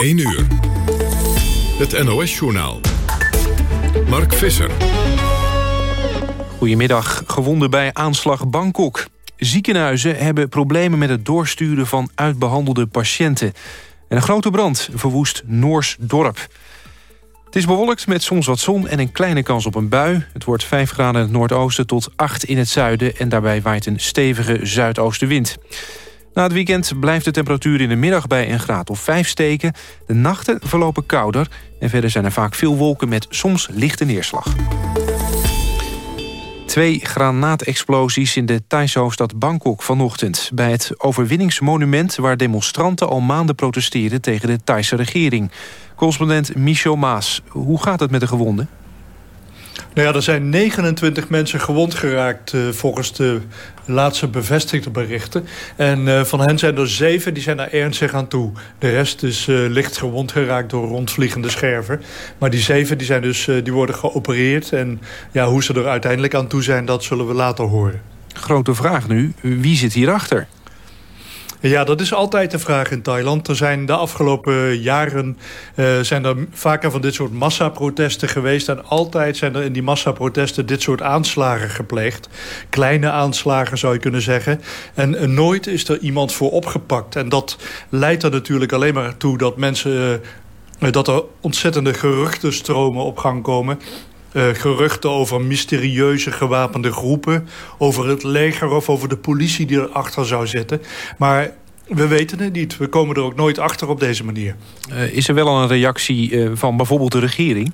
1 uur. Het NOS-journaal. Mark Visser. Goedemiddag. Gewonden bij aanslag Bangkok. Ziekenhuizen hebben problemen met het doorsturen van uitbehandelde patiënten. En een grote brand verwoest Noors dorp. Het is bewolkt met soms wat zon en een kleine kans op een bui. Het wordt 5 graden in het noordoosten tot 8 in het zuiden... en daarbij waait een stevige zuidoostenwind. Na het weekend blijft de temperatuur in de middag bij een graad of 5 steken. De nachten verlopen kouder en verder zijn er vaak veel wolken met soms lichte neerslag. Twee granaatexplosies in de Thaise hoofdstad Bangkok vanochtend... bij het overwinningsmonument waar demonstranten al maanden protesteren... tegen de Thaise regering. Correspondent Michel Maas, hoe gaat het met de gewonden? Nou ja, er zijn 29 mensen gewond geraakt uh, volgens de laatste bevestigde berichten. En uh, van hen zijn er zeven die zijn er ernstig aan toe. De rest is uh, licht gewond geraakt door rondvliegende scherven. Maar die zeven die zijn dus, die worden geopereerd. En ja, hoe ze er uiteindelijk aan toe zijn, dat zullen we later horen. Grote vraag nu, wie zit hierachter? Ja, dat is altijd de vraag in Thailand. Er zijn de afgelopen jaren uh, zijn er vaker van dit soort massaprotesten geweest. En altijd zijn er in die massaprotesten dit soort aanslagen gepleegd. Kleine aanslagen zou je kunnen zeggen. En uh, nooit is er iemand voor opgepakt. En dat leidt er natuurlijk alleen maar toe dat mensen... Uh, dat er ontzettende geruchtenstromen op gang komen. Uh, geruchten over mysterieuze gewapende groepen... over het leger of over de politie die erachter zou zitten. Maar we weten het niet. We komen er ook nooit achter op deze manier. Uh, is er wel een reactie uh, van bijvoorbeeld de regering?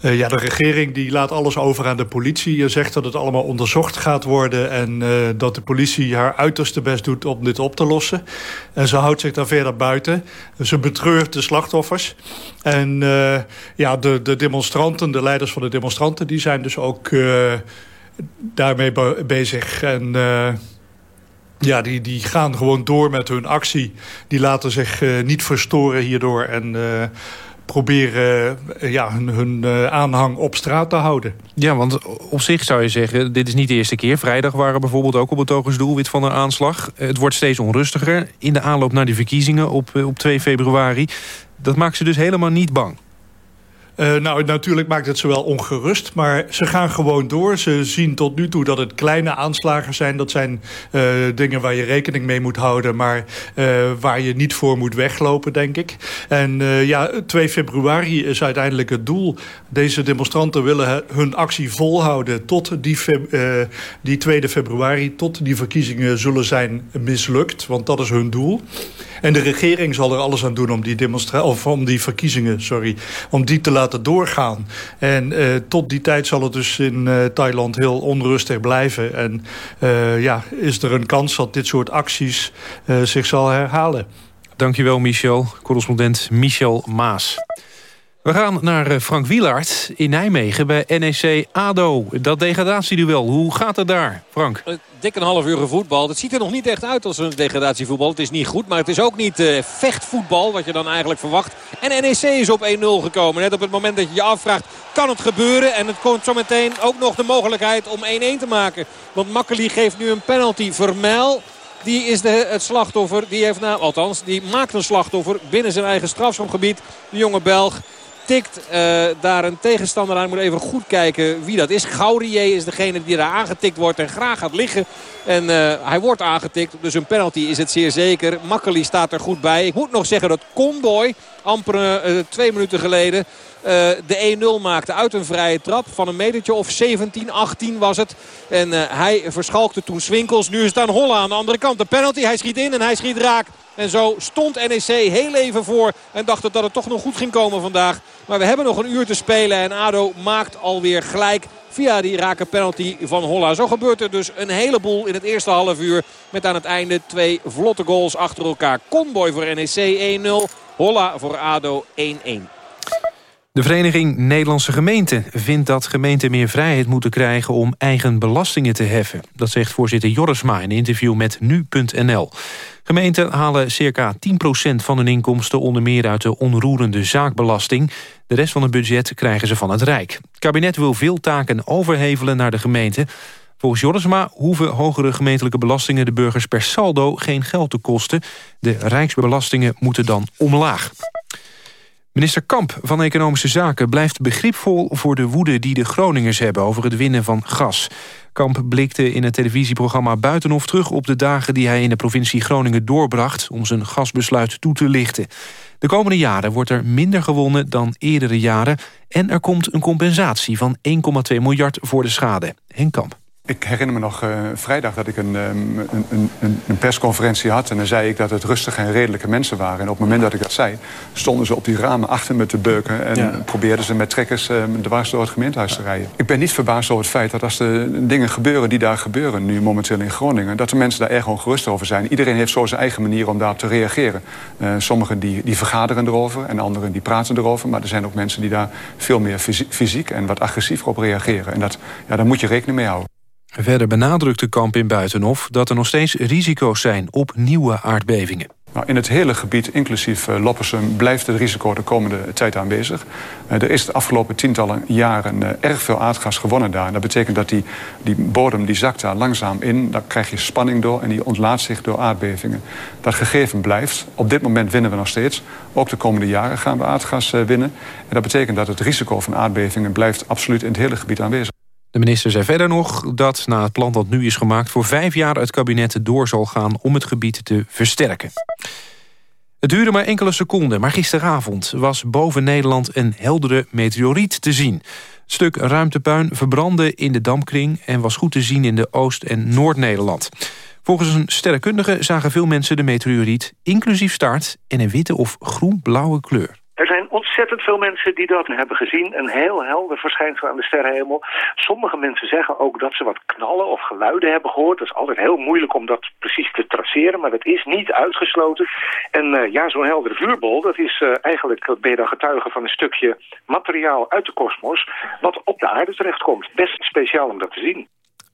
Uh, ja, de regering die laat alles over aan de politie. Je zegt dat het allemaal onderzocht gaat worden... en uh, dat de politie haar uiterste best doet om dit op te lossen. En ze houdt zich daar verder buiten. Ze betreurt de slachtoffers. En uh, ja, de, de demonstranten, de leiders van de demonstranten... die zijn dus ook daarmee be bezig. En ja, die, die gaan gewoon door met hun actie. Die laten zich niet verstoren hierdoor... en proberen uh, ja, hun, hun uh, aanhang op straat te houden. Ja, want op zich zou je zeggen, dit is niet de eerste keer. Vrijdag waren bijvoorbeeld ook op het doelwit van een aanslag. Het wordt steeds onrustiger in de aanloop naar de verkiezingen op, op 2 februari. Dat maakt ze dus helemaal niet bang. Uh, nou, natuurlijk maakt het ze wel ongerust, maar ze gaan gewoon door. Ze zien tot nu toe dat het kleine aanslagen zijn. Dat zijn uh, dingen waar je rekening mee moet houden, maar uh, waar je niet voor moet weglopen, denk ik. En ja, 2 februari is uiteindelijk het doel. Deze demonstranten willen hun actie volhouden tot die, die 2 februari, tot die verkiezingen zullen zijn mislukt, want dat is hun doel. En de regering zal er alles aan doen om die, of om die verkiezingen sorry, om die te laten doorgaan. En uh, tot die tijd zal het dus in uh, Thailand heel onrustig blijven. En uh, ja, is er een kans dat dit soort acties zich zal herhalen. Dankjewel Michel, correspondent Michel Maas. We gaan naar Frank Wielaert in Nijmegen bij NEC ADO. Dat degradatieduel, hoe gaat het daar, Frank? dik een half uur gevoetbald. Het ziet er nog niet echt uit als een degradatievoetbal. Het is niet goed, maar het is ook niet uh, vechtvoetbal wat je dan eigenlijk verwacht. En NEC is op 1-0 gekomen. Net op het moment dat je je afvraagt, kan het gebeuren? En het komt zo meteen ook nog de mogelijkheid om 1-1 te maken. Want Makkeli geeft nu een penalty. Vermijl die is de, het slachtoffer. Die heeft nou, althans, die maakt een slachtoffer binnen zijn eigen strafschopgebied. De jonge Belg tikt uh, daar een tegenstander aan. Ik moet even goed kijken wie dat is. Gaurier is degene die daar aangetikt wordt en graag gaat liggen. En uh, hij wordt aangetikt. Dus een penalty is het zeer zeker. Makkeli staat er goed bij. Ik moet nog zeggen dat Conboy amper uh, twee minuten geleden de 1-0 maakte uit een vrije trap. Van een metertje of 17, 18 was het. En hij verschalkte toen Swinkels. Nu is het aan Holla aan de andere kant. De penalty. Hij schiet in en hij schiet raak. En zo stond NEC heel even voor. En dacht dat het toch nog goed ging komen vandaag. Maar we hebben nog een uur te spelen. En ADO maakt alweer gelijk via die rake penalty van Holla. Zo gebeurt er dus een heleboel in het eerste half uur. Met aan het einde twee vlotte goals achter elkaar. Conboy voor NEC 1-0. Holla voor ADO 1-1. De Vereniging Nederlandse Gemeenten vindt dat gemeenten meer vrijheid moeten krijgen om eigen belastingen te heffen. Dat zegt voorzitter Jorisma in een interview met Nu.nl. Gemeenten halen circa 10% van hun inkomsten onder meer uit de onroerende zaakbelasting. De rest van het budget krijgen ze van het Rijk. Het kabinet wil veel taken overhevelen naar de gemeente. Volgens Jorisma hoeven hogere gemeentelijke belastingen... de burgers per saldo geen geld te kosten. De rijksbelastingen moeten dan omlaag. Minister Kamp van Economische Zaken blijft begripvol voor de woede die de Groningers hebben over het winnen van gas. Kamp blikte in het televisieprogramma Buitenhof terug op de dagen die hij in de provincie Groningen doorbracht om zijn gasbesluit toe te lichten. De komende jaren wordt er minder gewonnen dan eerdere jaren en er komt een compensatie van 1,2 miljard voor de schade. Henk Kamp. Ik herinner me nog uh, vrijdag dat ik een, um, een, een, een, persconferentie had... en dan zei ik dat het rustige en redelijke mensen waren. En op het moment dat ik dat zei, stonden ze op die ramen achter me te beuken... en ja. probeerden ze met trekkers uh, dwars door het gemeentehuis te rijden. Ik ben niet verbaasd over het feit dat als er dingen gebeuren die daar gebeuren... nu momenteel in Groningen, dat de mensen daar erg ongerust over zijn. Iedereen heeft zo zijn eigen manier om daarop te reageren. Uh, sommigen die, die vergaderen erover en anderen die praten erover... maar er zijn ook mensen die daar veel meer fysiek en wat agressiever op reageren. En dat, ja, daar moet je rekening mee houden. Verder benadrukt de kamp in Buitenhof dat er nog steeds risico's zijn op nieuwe aardbevingen. Nou, in het hele gebied, inclusief uh, Loppersum, blijft het risico de komende tijd aanwezig. Uh, er is de afgelopen tientallen jaren uh, erg veel aardgas gewonnen daar. Dat betekent dat die, die bodem die zakt daar langzaam in. Daar krijg je spanning door en die ontlaat zich door aardbevingen. Dat gegeven blijft. Op dit moment winnen we nog steeds. Ook de komende jaren gaan we aardgas winnen. En dat betekent dat het risico van aardbevingen blijft absoluut in het hele gebied aanwezig. De minister zei verder nog dat na het plan dat nu is gemaakt... voor vijf jaar het kabinet door zal gaan om het gebied te versterken. Het duurde maar enkele seconden, maar gisteravond was boven Nederland een heldere meteoriet te zien. Stuk ruimtepuin verbrandde in de dampkring en was goed te zien in de Oost- en Noord-Nederland. Volgens een sterrenkundige zagen veel mensen de meteoriet inclusief staart en een witte of groen-blauwe kleur. Er zijn ontzettend veel mensen die dat hebben gezien. Een heel helder verschijnsel aan de sterrenhemel. Sommige mensen zeggen ook dat ze wat knallen of geluiden hebben gehoord. Dat is altijd heel moeilijk om dat precies te traceren, maar dat is niet uitgesloten. En uh, ja, zo'n heldere vuurbol, dat is uh, eigenlijk, ben je dan getuige van een stukje materiaal uit de kosmos... wat op de aarde terechtkomt. Best speciaal om dat te zien.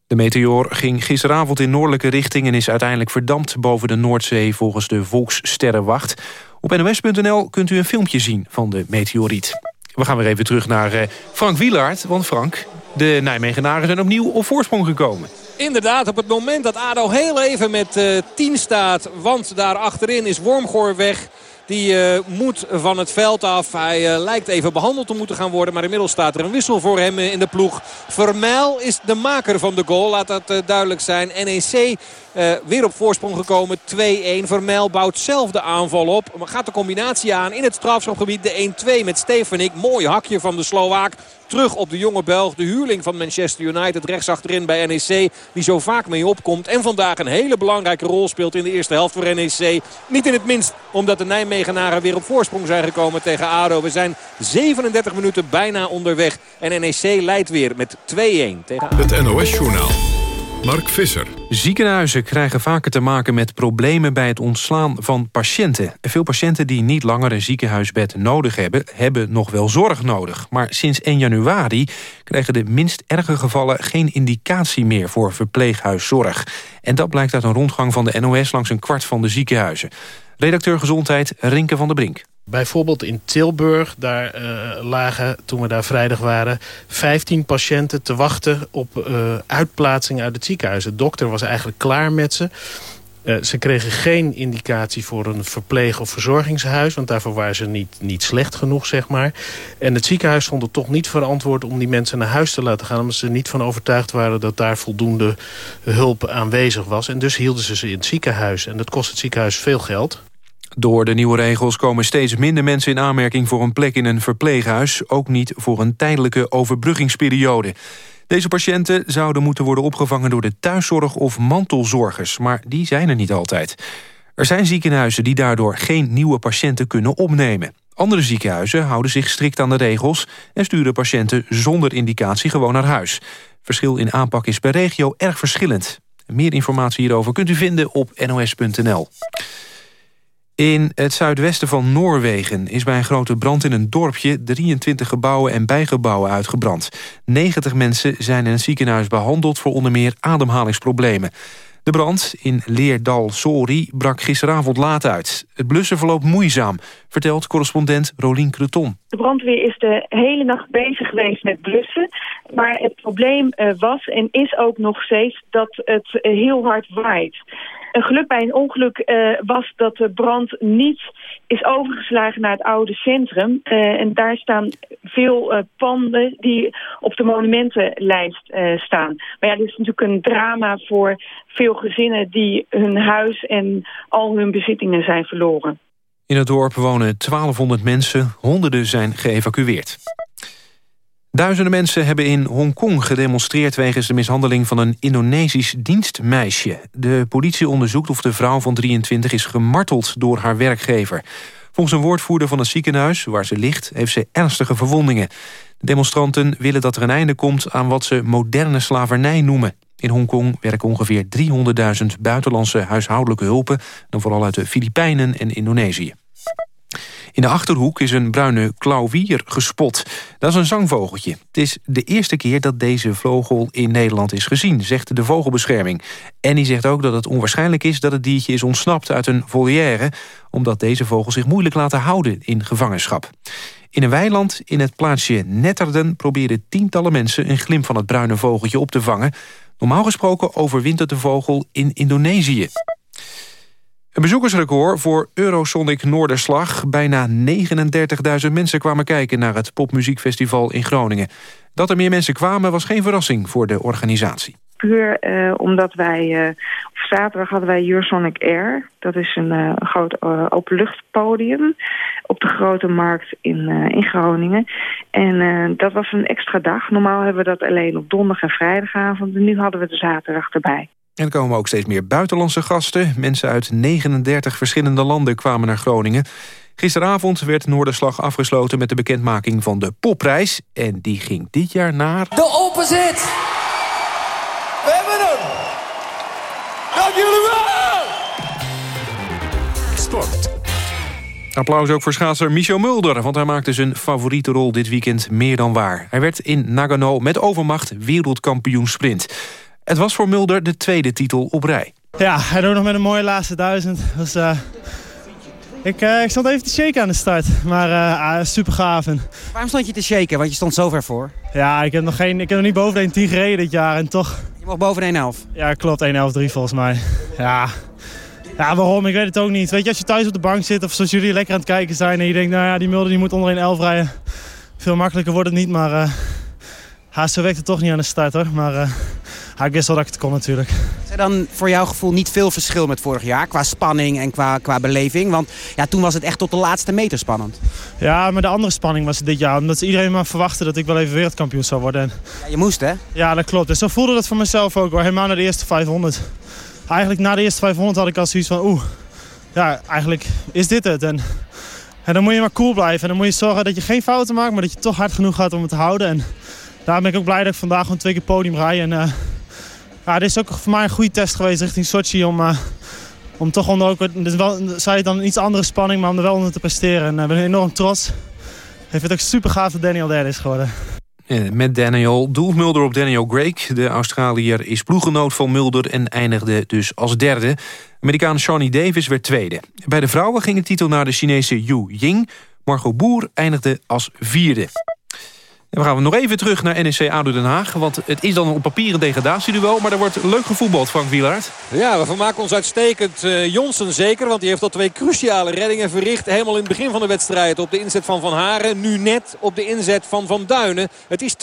De meteoor ging gisteravond in noordelijke richting... en is uiteindelijk verdampt boven de Noordzee volgens de Volkssterrenwacht. Op nos.nl kunt u een filmpje zien van de meteoriet. We gaan weer even terug naar uh, Frank Wielaert. Want Frank, de Nijmegenaren zijn opnieuw op voorsprong gekomen. Inderdaad, op het moment dat ADO heel even met uh, 10 staat... want daar achterin is Wormgoor weg... Die uh, moet van het veld af. Hij uh, lijkt even behandeld te moeten gaan worden. Maar inmiddels staat er een wissel voor hem in de ploeg. Vermeil is de maker van de goal. Laat dat duidelijk zijn. NEC weer op voorsprong gekomen. 2-1. Vermeil bouwt zelf de aanval op. Gaat de combinatie aan in het strafschopgebied. De 1-2 met Stefanik. Mooi hakje van de Slovaak terug op de jonge Belg. De huurling van Manchester United rechts achterin bij NEC. Die zo vaak mee opkomt. En vandaag een hele belangrijke rol speelt in de eerste helft voor NEC. Niet in het minst omdat de Nijmegenaren weer op voorsprong zijn gekomen tegen ADO. We zijn 37 minuten bijna onderweg. En NEC leidt weer met 2-1 tegen ADO. Het NOS-journaal. Mark Visser. Ziekenhuizen krijgen vaker te maken met problemen bij het ontslaan van patiënten. Veel patiënten die niet langer een ziekenhuisbed nodig hebben... hebben nog wel zorg nodig. Maar sinds 1 januari krijgen de minst erge gevallen... geen indicatie meer voor verpleeghuiszorg. En dat blijkt uit een rondgang van de NOS langs een kwart van de ziekenhuizen. Redacteur Gezondheid Rinke van der Brink. Bijvoorbeeld in Tilburg, daar uh, lagen toen we daar vrijdag waren... 15 patiënten te wachten op uh, uitplaatsing uit het ziekenhuis. De dokter was eigenlijk klaar met ze. Uh, ze kregen geen indicatie voor een verpleeg- of verzorgingshuis... want daarvoor waren ze niet, niet slecht genoeg, zeg maar. En het ziekenhuis vond het toch niet verantwoord om die mensen naar huis te laten gaan... omdat ze er niet van overtuigd waren dat daar voldoende hulp aanwezig was. En dus hielden ze ze in het ziekenhuis. En dat kost het ziekenhuis veel geld. Door de nieuwe regels komen steeds minder mensen in aanmerking voor een plek in een verpleeghuis. Ook niet voor een tijdelijke overbruggingsperiode. Deze patiënten zouden moeten worden opgevangen door de thuiszorg of mantelzorgers. Maar die zijn er niet altijd. Er zijn ziekenhuizen die daardoor geen nieuwe patiënten kunnen opnemen. Andere ziekenhuizen houden zich strikt aan de regels... en sturen patiënten zonder indicatie gewoon naar huis. Verschil in aanpak is per regio erg verschillend. Meer informatie hierover kunt u vinden op nos.nl. In het zuidwesten van Noorwegen is bij een grote brand in een dorpje 23 gebouwen en bijgebouwen uitgebrand. 90 mensen zijn in het ziekenhuis behandeld voor onder meer ademhalingsproblemen. De brand in Leerdal-Sori brak gisteravond laat uit. Het blussen verloopt moeizaam, vertelt correspondent Rolien Creton. De brandweer is de hele nacht bezig geweest met blussen. Maar het probleem uh, was en is ook nog steeds dat het uh, heel hard waait. Een geluk bij een ongeluk uh, was dat de brand niet is overgeslagen naar het oude centrum. Uh, en daar staan veel uh, panden die op de monumentenlijst staan. Maar ja, dit is natuurlijk een drama voor veel gezinnen die hun huis en al hun bezittingen zijn verloren. In het dorp wonen 1200 mensen, honderden zijn geëvacueerd. Duizenden mensen hebben in Hongkong gedemonstreerd... wegens de mishandeling van een Indonesisch dienstmeisje. De politie onderzoekt of de vrouw van 23 is gemarteld door haar werkgever. Volgens een woordvoerder van het ziekenhuis waar ze ligt... heeft ze ernstige verwondingen. De demonstranten willen dat er een einde komt aan wat ze moderne slavernij noemen. In Hongkong werken ongeveer 300.000 buitenlandse huishoudelijke hulpen... dan vooral uit de Filipijnen en Indonesië. In de Achterhoek is een bruine klauwier gespot. Dat is een zangvogeltje. Het is de eerste keer dat deze vogel in Nederland is gezien, zegt de vogelbescherming. En die zegt ook dat het onwaarschijnlijk is dat het diertje is ontsnapt uit een volière... omdat deze vogels zich moeilijk laten houden in gevangenschap. In een weiland in het plaatsje Netterden probeerden tientallen mensen... een glimp van het bruine vogeltje op te vangen. Normaal gesproken overwintert de vogel in Indonesië. Een bezoekersrecord voor Eurosonic Noorderslag. Bijna 39.000 mensen kwamen kijken naar het popmuziekfestival in Groningen. Dat er meer mensen kwamen was geen verrassing voor de organisatie. Puur uh, omdat wij, uh, op zaterdag hadden wij Eurosonic Air. Dat is een uh, groot openluchtpodium op de Grote Markt in, in Groningen. En dat was een extra dag. Normaal hebben we dat alleen op donderdag en vrijdagavond. Nu hadden we de zaterdag erbij. En er komen ook steeds meer buitenlandse gasten. Mensen uit 39 verschillende landen kwamen naar Groningen. Gisteravond werd Noorderslag afgesloten met de bekendmaking van de popprijs. En die ging dit jaar naar... De opposite! We hebben hem! Dank jullie wel! Sport. Applaus ook voor schaatser Michel Mulder... want hij maakte zijn favoriete rol dit weekend meer dan waar. Hij werd in Nagano met overmacht wereldkampioen sprint. Het was voor Mulder de tweede titel op rij. Ja, hij doet nog met een mooie laatste duizend. Dus, uh, ik, uh, ik stond even te shaken aan de start, maar uh, super gaaf. En... Waarom stond je te shaken? Want je stond zo ver voor. Ja, ik heb nog, geen, ik heb nog niet boven de 1.10 gereden dit jaar en toch... Je mag boven de 1.11? Ja, klopt, 1.11.3 volgens mij. Ja. ja, waarom? Ik weet het ook niet. Weet je, als je thuis op de bank zit of zoals jullie lekker aan het kijken zijn... en je denkt, nou ja, die Mulder die moet onder 1.11 rijden. Veel makkelijker wordt het niet, maar... Uh, zo werkt het toch niet aan de start hoor, maar... Ja, ik wist wel dat ik het kon natuurlijk. Is er dan voor jouw gevoel niet veel verschil met vorig jaar qua spanning en qua, qua beleving? Want ja, toen was het echt tot de laatste meter spannend. Ja, maar de andere spanning was dit jaar. Omdat iedereen maar verwachtte dat ik wel even wereldkampioen zou worden. Ja, je moest hè? Ja, dat klopt. En zo voelde dat voor mezelf ook hoor. Helemaal naar de eerste 500. Eigenlijk na de eerste 500 had ik al zoiets van oeh, ja, eigenlijk is dit het. En, en dan moet je maar cool blijven. En dan moet je zorgen dat je geen fouten maakt, maar dat je toch hard genoeg gaat om het te houden. En daar ben ik ook blij dat ik vandaag gewoon twee keer podium rij. En, uh, ja, dit is ook voor mij een goede test geweest richting Sochi om, uh, om toch onder ook, dus wel, zei dan een iets andere spanning, maar om er wel onder te presteren. En ik uh, ben enorm trots. Heeft het ook super gaaf dat Daniel derde is geworden. Met Daniel doelt Mulder op Daniel Craig. De Australiër is ploeggenoot van Mulder en eindigde dus als derde. Amerikaan Shawnee Davis werd tweede. Bij de vrouwen ging de titel naar de Chinese Yu Ying. Margot Boer eindigde als vierde. We gaan nog even terug naar NEC ADO Den Haag. Want het is dan op papier een degradatieduel. Maar er wordt leuk gevoetbald, Frank Wielaert. Ja, we vermaken ons uitstekend. Uh, Jonsen zeker, want die heeft al twee cruciale reddingen verricht. Helemaal in het begin van de wedstrijd op de inzet van Van Haren. Nu net op de inzet van Van Duinen. Het is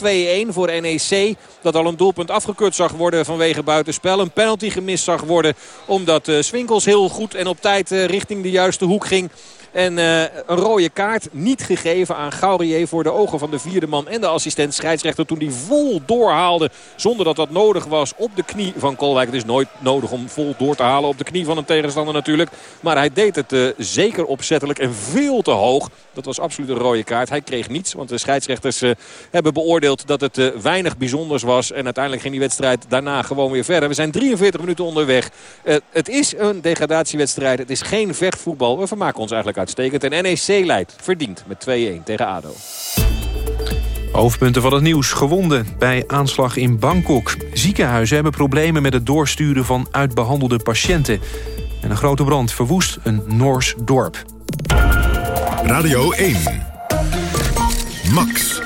2-1 voor NEC. Dat al een doelpunt afgekeurd zag worden vanwege buitenspel. Een penalty gemist zag worden. Omdat uh, Swinkels heel goed en op tijd uh, richting de juiste hoek ging. En uh, een rode kaart niet gegeven aan Gaurier voor de ogen van de vierde man en de assistent scheidsrechter. Toen die vol doorhaalde zonder dat dat nodig was op de knie van Kolwijk. Het is nooit nodig om vol door te halen op de knie van een tegenstander natuurlijk. Maar hij deed het uh, zeker opzettelijk en veel te hoog. Dat was absoluut een rode kaart. Hij kreeg niets, want de scheidsrechters uh, hebben beoordeeld dat het weinig bijzonders was. En uiteindelijk ging die wedstrijd daarna gewoon weer verder. We zijn 43 minuten onderweg. Het is een degradatiewedstrijd. Het is geen vechtvoetbal. We vermaken ons eigenlijk uitstekend. En NEC leidt verdiend met 2-1 tegen ADO. Hoofdpunten van het nieuws. Gewonden bij aanslag in Bangkok. Ziekenhuizen hebben problemen met het doorsturen van uitbehandelde patiënten. En een grote brand verwoest een Noors dorp. Radio 1. Max.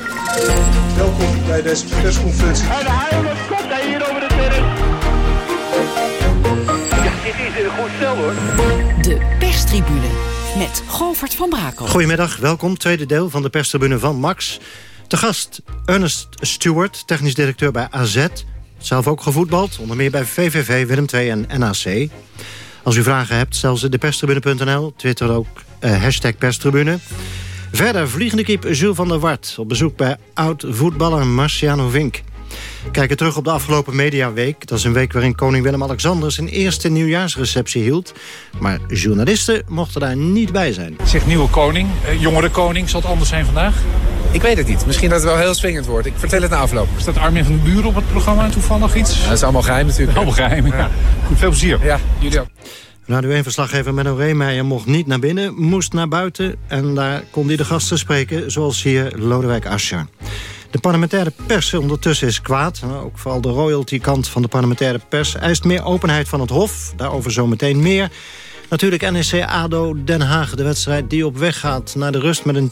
Welkom bij deze persconferentie. En Heilig komt hij hier over de terrein. Ja, dit is een goed stel hoor. De perstribune met Govert van Brakel. Goedemiddag, welkom. Tweede deel van de perstribune van Max. Te gast Ernest Stewart, technisch directeur bij AZ. Zelf ook gevoetbald, onder meer bij VVV, Willem II en NAC. Als u vragen hebt, stel ze de perstribune.nl. Twitter ook eh, hashtag perstribune. Verder vliegende kip Jules van der Wart. Op bezoek bij oud-voetballer Marciano Vink. Kijken terug op de afgelopen mediaweek. Dat is een week waarin koning Willem-Alexander zijn eerste nieuwjaarsreceptie hield. Maar journalisten mochten daar niet bij zijn. Zeg nieuwe koning, eh, jongere koning, zal het anders zijn vandaag? Ik weet het niet. Misschien dat het wel heel swingend wordt. Ik vertel het na afloop. Staat Armin van den Buren op het programma toevallig iets? Ja, dat is allemaal geheim natuurlijk. Allemaal geheim, ja. Goed, veel plezier. Ja, jullie ook. Radio 1-verslaggever Menno Reemeijer mocht niet naar binnen, moest naar buiten... en daar kon hij de gasten spreken, zoals hier Lodewijk Asscher. De parlementaire pers ondertussen is kwaad. Ook vooral de royalty-kant van de parlementaire pers... eist meer openheid van het Hof, daarover zometeen meer... Natuurlijk NEC ADO Den Haag, de wedstrijd die op weg gaat naar de rust... met een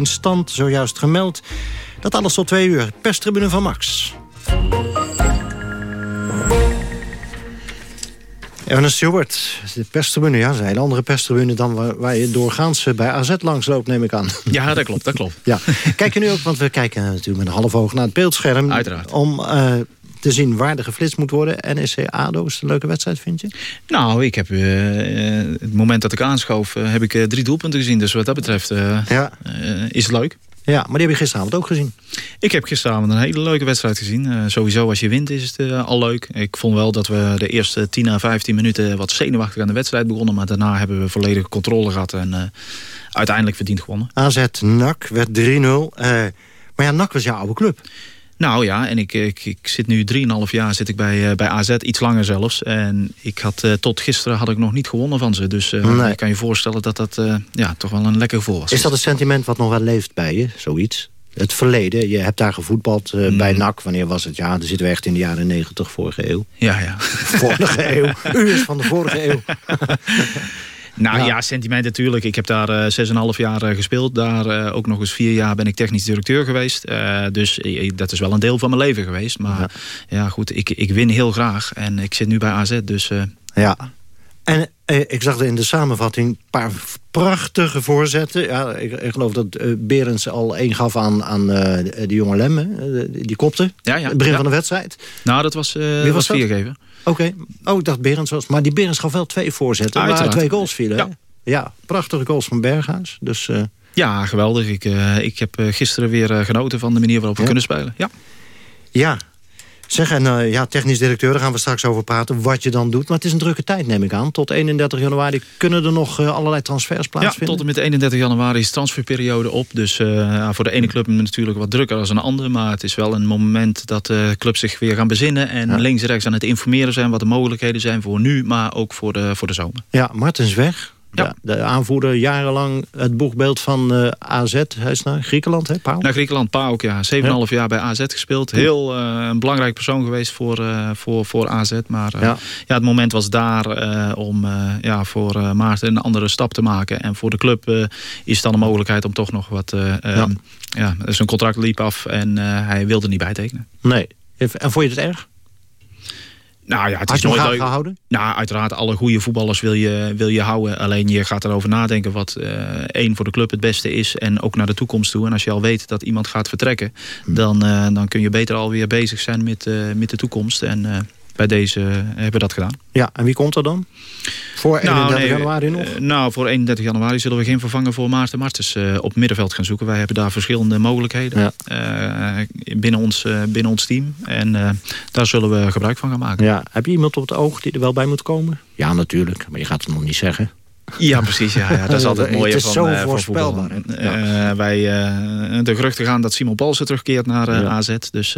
2-1 stand, zojuist gemeld. Dat alles tot twee uur. Perstribune van Max. Ernest Stewart, de perstribune, ja, is een hele andere perstribune... dan waar, waar je doorgaans eh, bij AZ langs loopt, neem ik aan. Ja, dat klopt, dat klopt. Ja. Kijk je nu ook, want we kijken natuurlijk met een half oog naar het beeldscherm... Uiteraard. om uh, te zien waar er geflitst moet worden. NEC ADO is een leuke wedstrijd, vind je? Nou, ik heb uh, het moment dat ik aanschoof... Uh, heb ik drie doelpunten gezien. Dus wat dat betreft ja. is het leuk. Ja, maar die heb je gisteravond ook gezien. Ik heb gisteravond een hele leuke wedstrijd gezien. Uh, sowieso als je wint is het uh, al leuk. Ik vond wel dat we de eerste 10 à 15 minuten wat zenuwachtig aan de wedstrijd begonnen. Maar daarna hebben we volledige controle gehad en uh, uiteindelijk verdiend gewonnen. AZ NAC werd 3-0. maar ja, NAC was jouw oude club. Nou ja, en ik, ik, ik zit nu 3,5 jaar zit ik bij, uh, bij AZ, iets langer zelfs. En ik had, uh, tot gisteren had ik nog niet gewonnen van ze. Dus nee. ik kan je voorstellen dat dat ja, toch wel een lekker gevoel was. Is dat een sentiment wat nog wel leeft bij je, zoiets? Het verleden, je hebt daar gevoetbald mm. bij NAC. Wanneer was het? Ja, dan zitten we echt in de jaren 90, vorige eeuw. Ja, ja. Vorige eeuw. U is van de vorige eeuw. Nou ja, ja sentiment natuurlijk. Ik heb daar 6,5 uh, jaar uh, gespeeld. Daar uh, ook nog eens vier jaar ben ik technisch directeur geweest. dus dat is wel een deel van mijn leven geweest. Maar ja, ja goed, ik, ik win heel graag. En ik zit nu bij AZ, dus... ja. En ik zag er in de samenvatting een paar prachtige voorzetten. Ja, ik, ik geloof dat Berends al één gaf aan, aan de jonge Lemme. die kopte. Ja, ja. Het begin ja. van de wedstrijd. Nou, dat was, Wie was, was viergever. Oké. Okay. Oh, ik dacht Berends was... Maar die Berends gaf wel twee voorzetten. Waar twee goals vielen. Ja. ja, prachtige goals van Berghuis. Dus, uh... Ja, geweldig. Ik, uh, ik heb gisteren weer genoten van de manier waarop we ja. kunnen spelen. Ja. Ja. Zeg, en uh, ja, technisch directeur, daar gaan we straks over praten... wat je dan doet. Maar het is een drukke tijd, neem ik aan. Tot 31 januari kunnen er nog uh, allerlei transfers plaatsvinden? Ja, tot en met 31 januari is de transferperiode op. Dus uh, voor de ene club natuurlijk wat drukker dan een andere. Maar het is wel een moment dat de clubs zich weer gaan bezinnen... en ja. links en rechts aan het informeren zijn... wat de mogelijkheden zijn voor nu, maar ook voor de, voor de zomer. Ja, Martens weg. Ja. De, de, aanvoerder jarenlang het boegbeeld van uh, AZ. Hij is naar Griekenland, hè, Pauw? Naar Griekenland, ook, ja. 7,5 ja. jaar bij AZ gespeeld. Heel uh, een belangrijk persoon geweest voor, uh, voor, voor AZ. Maar ja. ja. het moment was daar om ja, voor Maarten een andere stap te maken. En voor de club is het dan een mogelijkheid om toch nog wat... ja. ja, zijn contract liep af en hij wilde niet bijtekenen. Nee. En vond je het erg? Nou ja, het is nooit leuk. gehouden? Nou, uiteraard, alle goede voetballers wil je, wil je houden. Alleen je gaat erover nadenken wat uh, één voor de club het beste is. En ook naar de toekomst toe. En als je al weet dat iemand gaat vertrekken... dan, uh, dan kun je beter alweer bezig zijn met, uh, met de toekomst. En bij deze hebben we dat gedaan. Ja, en wie komt er dan? Voor 31 nou, nee, januari nog? nou, voor 31 januari zullen we geen vervanger voor Maarten Martens op middenveld gaan zoeken. Wij hebben daar verschillende mogelijkheden ja. binnen, ons, binnen ons team. En daar zullen we gebruik van gaan maken. Ja. Heb je iemand op het oog die er wel bij moet komen? Ja, natuurlijk. Maar je gaat het nog niet zeggen. Ja, precies. Ja, ja. Dat is altijd het mooie het is van, zo uh, voorspelbaar. Van uh, wij, de geruchten gaan dat Simon Balsen terugkeert naar ja. AZ. Dus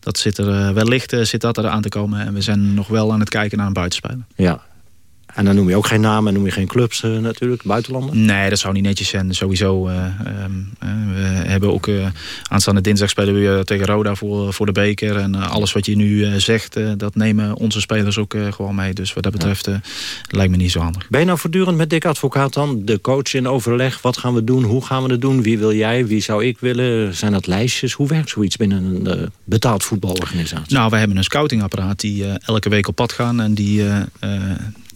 dat zit er wellicht zit dat er aan te komen. En we zijn nog wel aan het kijken naar een buitenspeler. Ja. En dan noem je ook geen namen en noem je geen clubs uh, natuurlijk, buitenlanden? Nee, dat zou niet netjes zijn. Sowieso. Uh, um, we hebben ook aanstaande dinsdag spelen we tegen Roda voor, voor de beker. En alles wat je nu zegt, dat nemen onze spelers ook gewoon mee. Dus wat dat betreft lijkt me niet zo handig. Ben je nou voortdurend met Dick Advocaat dan? De coach in overleg, wat gaan we doen, hoe gaan we het doen? Wie wil jij, wie zou ik willen? Zijn dat lijstjes? Hoe werkt zoiets binnen een betaald voetbalorganisatie? Nou, we hebben een scoutingapparaat die elke week op pad gaan. En die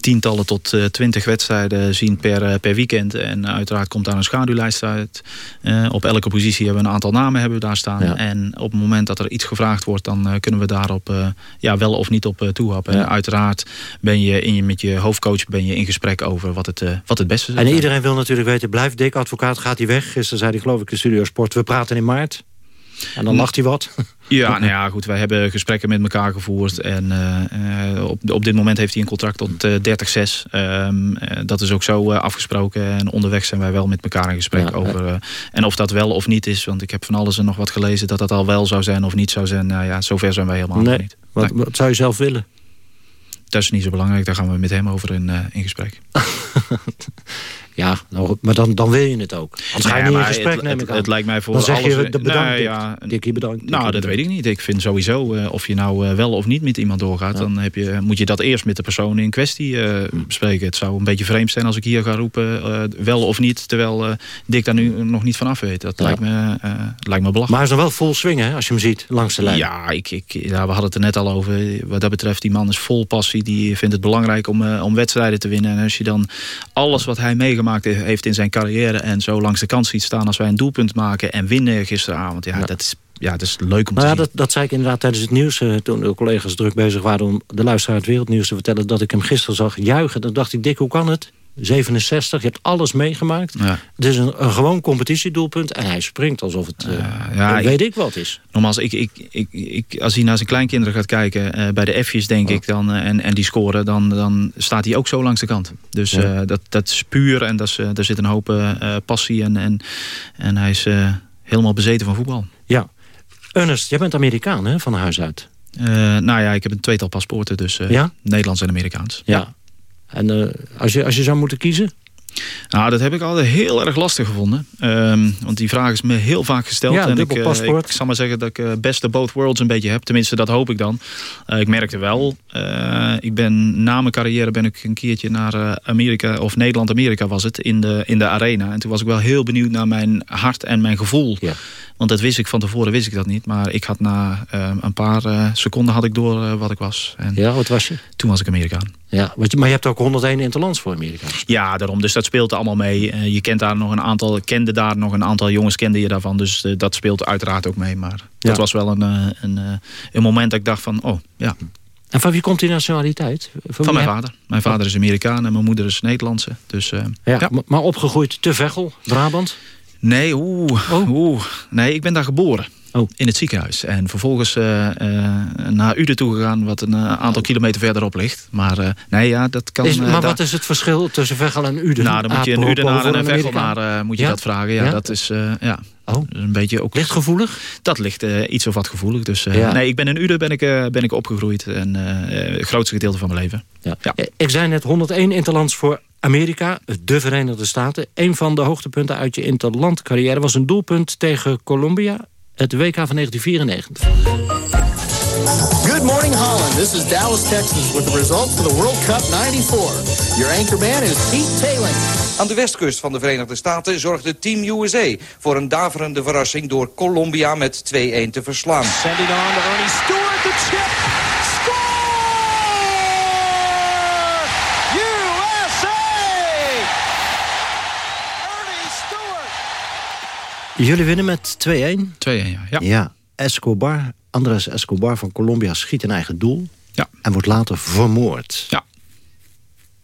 tientallen tot uh, twintig wedstrijden zien per, uh, per weekend. En uiteraard komt daar een schaduwlijst uit. Uh, op elke positie hebben we een aantal namen hebben we daar staan. Ja. En op het moment dat er iets gevraagd wordt... dan kunnen we daarop ja, wel of niet op toehappen. Ja. uiteraard ben je, in je met je hoofdcoach ben je in gesprek over wat het, wat het beste is. En iedereen wil natuurlijk weten, blijft Dick advocaat, gaat hij weg? Gisteren zei hij geloof ik in Studio Sport, we praten in maart. En dan lacht hij wat. Ja, nou ja, goed. Wij hebben gesprekken met elkaar gevoerd. En uh, op, op dit moment heeft hij een contract tot uh, 30-6. Um, dat is ook zo uh, afgesproken. En onderweg zijn wij wel met elkaar in gesprek ja, over. en of dat wel of niet is. Want ik heb van alles en nog wat gelezen dat dat al wel zou zijn of niet zou zijn. Nou ja, zover zijn wij helemaal nee. niet. Wat, wat zou je zelf willen? Dat is niet zo belangrijk. Daar gaan we met hem over in, in gesprek. Ja, nou, maar dan, dan wil je het ook. Anders ga je niet in gesprek, het, neem ik het, aan. Het lijkt mij voor dan zeg je de bedankt, nou, ja, Dikkie bedankt. Nou, dat weet ik niet. Ik vind sowieso, uh, of je nou uh, wel of niet met iemand doorgaat... Dan heb je, moet je dat eerst met de persoon in kwestie uh, bespreken. Het zou een beetje vreemd zijn als ik hier ga roepen... wel of niet, terwijl Dick daar nu nog niet van af weet. Dat lijkt, me, lijkt me belachelijk. Maar hij is nog wel vol swingen, hè, als je hem ziet, langs de lijn. Ja, ik, ik, ja, we hadden het er net al over. Wat dat betreft, die man is vol passie. Die vindt het belangrijk om, om wedstrijden te winnen. En als je dan alles wat hij meegemaakt heeft in zijn carrière en zo langs de kant ziet staan als wij een doelpunt maken en winnen gisteravond. Ja, ja. dat is ja, dat is leuk om te nou ja, zien. Dat, dat zei ik inderdaad tijdens het nieuws. Uh, toen de collega's druk bezig waren om de luisteraar het wereldnieuws te vertellen... dat ik hem gisteren zag juichen. Dan dacht ik, Dick, hoe kan het? 67, je hebt alles meegemaakt. Ja. Het is een, een gewoon competitiedoelpunt. En hij springt alsof het, uh, ja, weet ik, ik wat is. Nogmaals, ik, ik, ik, ik, als hij naar zijn kleinkinderen gaat kijken... Uh, bij de F'jes, denk oh. ik, dan, uh, en, en die scoren... Dan, dan staat hij ook zo langs de kant. Dus ja. dat, dat is puur en dat is, daar zit een hoop passie en, en, en hij is helemaal bezeten van voetbal. Ja. Ernest, jij bent Amerikaan, hè, van huis uit? nou ja, ik heb een tweetal paspoorten, dus ja? Nederlands en Amerikaans. Ja. En uh, als, je, als je zou moeten kiezen? Nou, dat heb ik altijd heel erg lastig gevonden. Um, want die vraag is me heel vaak gesteld. Ja, en ik, uh, ik zal maar zeggen dat ik uh, best of both worlds een beetje heb. Tenminste, dat hoop ik dan. Uh, ik merkte wel. ik ben na mijn carrière ben ik een keertje naar Amerika, of Nederland-Amerika was het, in de, in de arena. En toen was ik wel heel benieuwd naar mijn hart en mijn gevoel. Ja. Want dat wist ik van tevoren, wist ik dat niet. Maar ik had na een paar seconden had ik door wat ik was. En ja, wat was je? Toen was ik Amerikaan. Ja, maar je hebt ook 101 interlands voor Amerika. Ja, daarom. Dus dat speelt allemaal mee. Uh, je kent daar nog een aantal, kende daar nog een aantal jongens, kende je daarvan. Dus dat speelt uiteraard ook mee. Maar dat was wel een, een, een moment dat ik dacht van, oh, ja. En van wie komt die nationaliteit? Van, van mijn vader. Mijn vader is Amerikaan en mijn moeder is Nederlandse. Dus, ja, ja. Maar opgegroeid te Veghel, Brabant? Nee, oeh, oh. oeh. Nee, ik ben daar geboren. Oh. In het ziekenhuis. En vervolgens uh, uh, naar Uden toe gegaan, wat een uh, aantal oh. kilometer verderop ligt. Maar nee, ja, dat kan... Is, maar wat is het verschil tussen Veghel en Uden? Nou, dan moet je een Udenaar en een Veghelaar moet je ja? dat vragen. Ja, ja? dat is... ja. Oh. een beetje ook... Ligt gevoelig? Dat ligt iets of wat gevoelig. Dus ja. nee, ik ben in Uden ben ik, ben ik opgegroeid. En het grootste gedeelte van mijn leven. Ja. Ja. Ik zei net 101 interlands voor Amerika, de Verenigde Staten. Een van de hoogtepunten uit je interlandcarrière was een doelpunt tegen Colombia het WK van 1994. Good morning Holland. This is Dallas, Texas with the results for the World Cup 94. Your anchorman is Pete Tailing. Aan de westkust van de Verenigde Staten zorgde Team USA voor een daverende verrassing door Colombia met 2-1 te verslaan. Sending on to Ernie Stewart, the chip. Jullie winnen met 2-1? 2-1, ja. ja. Escobar, Andres Escobar van Colombia schiet een eigen doel. Ja. En wordt later vermoord. Ja.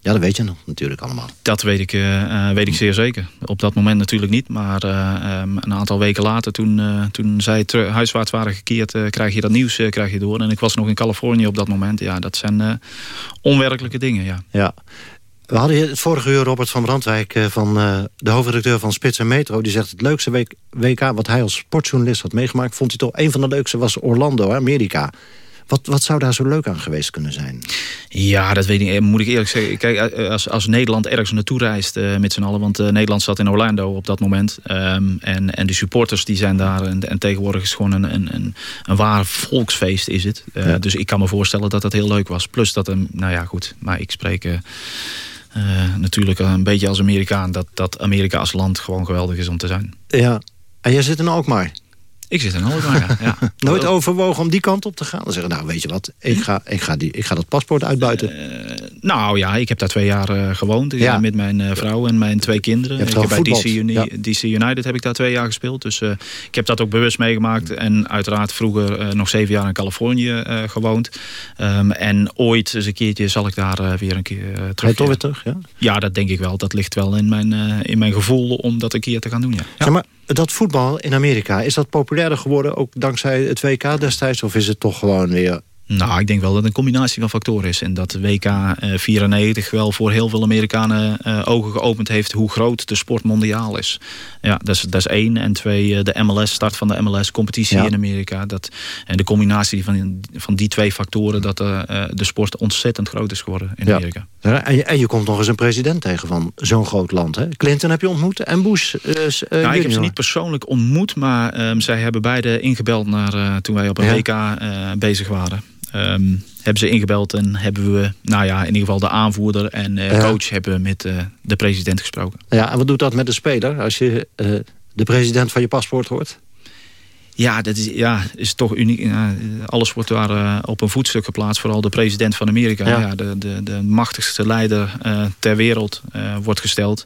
Ja, dat weet je nog natuurlijk allemaal. Dat weet ik, uh, weet ik zeer zeker. Op dat moment natuurlijk niet. Maar uh, um, een aantal weken later, toen, uh, toen zij huiswaarts waren gekeerd... krijg je dat nieuws krijg je door. En ik was nog in Californië op dat moment. Ja, dat zijn onwerkelijke dingen, ja. Ja. We hadden het vorige uur Robert van Brandwijk... van de hoofdredacteur van Spits en Metro. Die zegt het leukste WK wat hij als sportjournalist had meegemaakt... vond hij toch een van de leukste was Orlando, Amerika. Wat, wat zou daar zo leuk aan geweest kunnen zijn? Ja, dat weet ik, moet ik eerlijk zeggen. Kijk, als, als Nederland ergens naartoe reist uh, met z'n allen... want uh, Nederland zat in Orlando op dat moment... Um, en, en de supporters die zijn daar... en, en tegenwoordig is het gewoon een, een, een, een waar volksfeest is het. Uh, ja. Dus ik kan me voorstellen dat dat heel leuk was. Plus dat, een, nou ja, goed, maar ik spreek... natuurlijk een beetje als Amerikaan... Dat, dat Amerika als land gewoon geweldig is om te zijn. Ja, en jij zit in Alkmaar? Ik zit in Alkmaar, ja. Nooit overwogen om die kant op te gaan? Dan zeggen, nou weet je wat, ik ga, ik ga, die, ik ga dat paspoort uitbuiten. Uh, nou ja, ik heb daar twee jaar uh, gewoond. Ja. Met mijn uh, vrouw en mijn twee kinderen. Je ik heb bij DC, Uni ja. DC, United heb ik daar twee jaar gespeeld. Dus ik heb dat ook bewust meegemaakt. En uiteraard vroeger nog zeven jaar in Californië gewoond. Um, en ooit eens een keertje zal ik daar weer een keer terug. Ga je toch weer terug, ja? Ja, dat denk ik wel. Dat ligt wel in mijn, in mijn gevoel om dat een keer te gaan doen, ja. Zeg maar, dat voetbal in Amerika, is dat populairder geworden... ook dankzij het WK destijds? Of is het toch gewoon weer... Nou, ik denk wel dat het een combinatie van factoren is. En dat WK uh, 94 wel voor heel veel Amerikanen uh, ogen geopend heeft... hoe groot de sport mondiaal is. Ja, dat is, dat is één. En twee, uh, de MLS, start van de MLS-competitie ja. in Amerika. Dat, en de combinatie van, van die twee factoren... dat de sport ontzettend groot is geworden in ja. Amerika. Ja, en, je, en je komt nog eens een president tegen van zo'n groot land. Hè? Clinton heb je ontmoet en Bush nou, Ik heb ze niet persoonlijk ontmoet... maar um, zij hebben beide ingebeld naar, toen wij op een WK bezig waren. Um, hebben ze ingebeld en hebben we, nou ja, in ieder geval de aanvoerder en uh, ja. coach hebben met uh, de president gesproken. Ja, en wat doet dat met de speler als je uh, de president van je paspoort hoort? Ja, dat is, ja, is toch uniek. Alles wordt daar op een voetstuk geplaatst. Vooral de president van Amerika. Ja. ja de, de, de machtigste leider ter wereld wordt gesteld.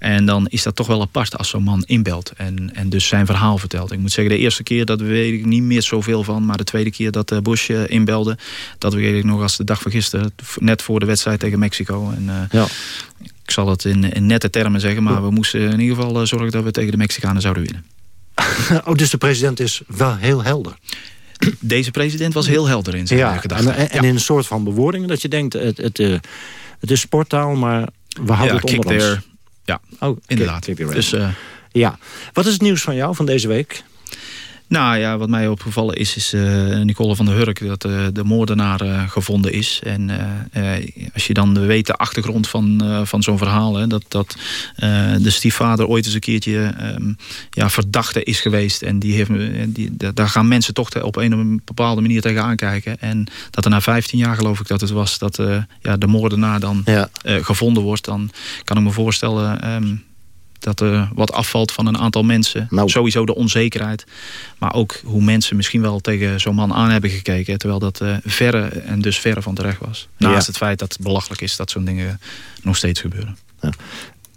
En dan is dat toch wel apart als zo'n man inbelt en, en dus zijn verhaal vertelt. Ik moet zeggen, de eerste keer, dat weet ik niet meer zoveel van. Maar de tweede keer dat Bush uh, inbelde, dat weet ik nog als de dag van gisteren. Net voor de wedstrijd tegen Mexico. En, uh, ja. Ik zal het in, in, nette termen zeggen, maar we moesten in ieder geval zorgen dat we tegen de Mexicanen zouden winnen. oh, dus de president is wel heel helder. Deze president was heel helder in zijn ja, gedachten. En, en ja. in een soort van bewoordingen dat je denkt, het, het, het, het is sporttaal, maar we houden ja, het onder ons. Ja, oh, inderdaad. Dus, uh, ja. Wat is het nieuws van jou van deze week? Nou ja, wat mij opgevallen is, is uh, Nicole van der Hurk... dat uh, de moordenaar uh, gevonden is. En als je dan weet de achtergrond van, van zo'n verhaal... Hè, dat, dat de stiefvader ooit eens een keertje um, ja, verdachte is geweest... en die heeft, die, daar gaan mensen toch op een bepaalde manier tegenaan kijken. En dat er na 15 jaar geloof ik dat het was... dat ja, de moordenaar dan ja. gevonden wordt... dan kan ik me voorstellen... Um, dat er wat afvalt van een aantal mensen. Nou. Sowieso de onzekerheid. Maar ook hoe mensen misschien wel tegen zo'n man aan hebben gekeken. Terwijl dat uh, verre en dus verre van terecht was. Naast ja. het feit dat het belachelijk is dat zo'n dingen nog steeds gebeuren. Ja.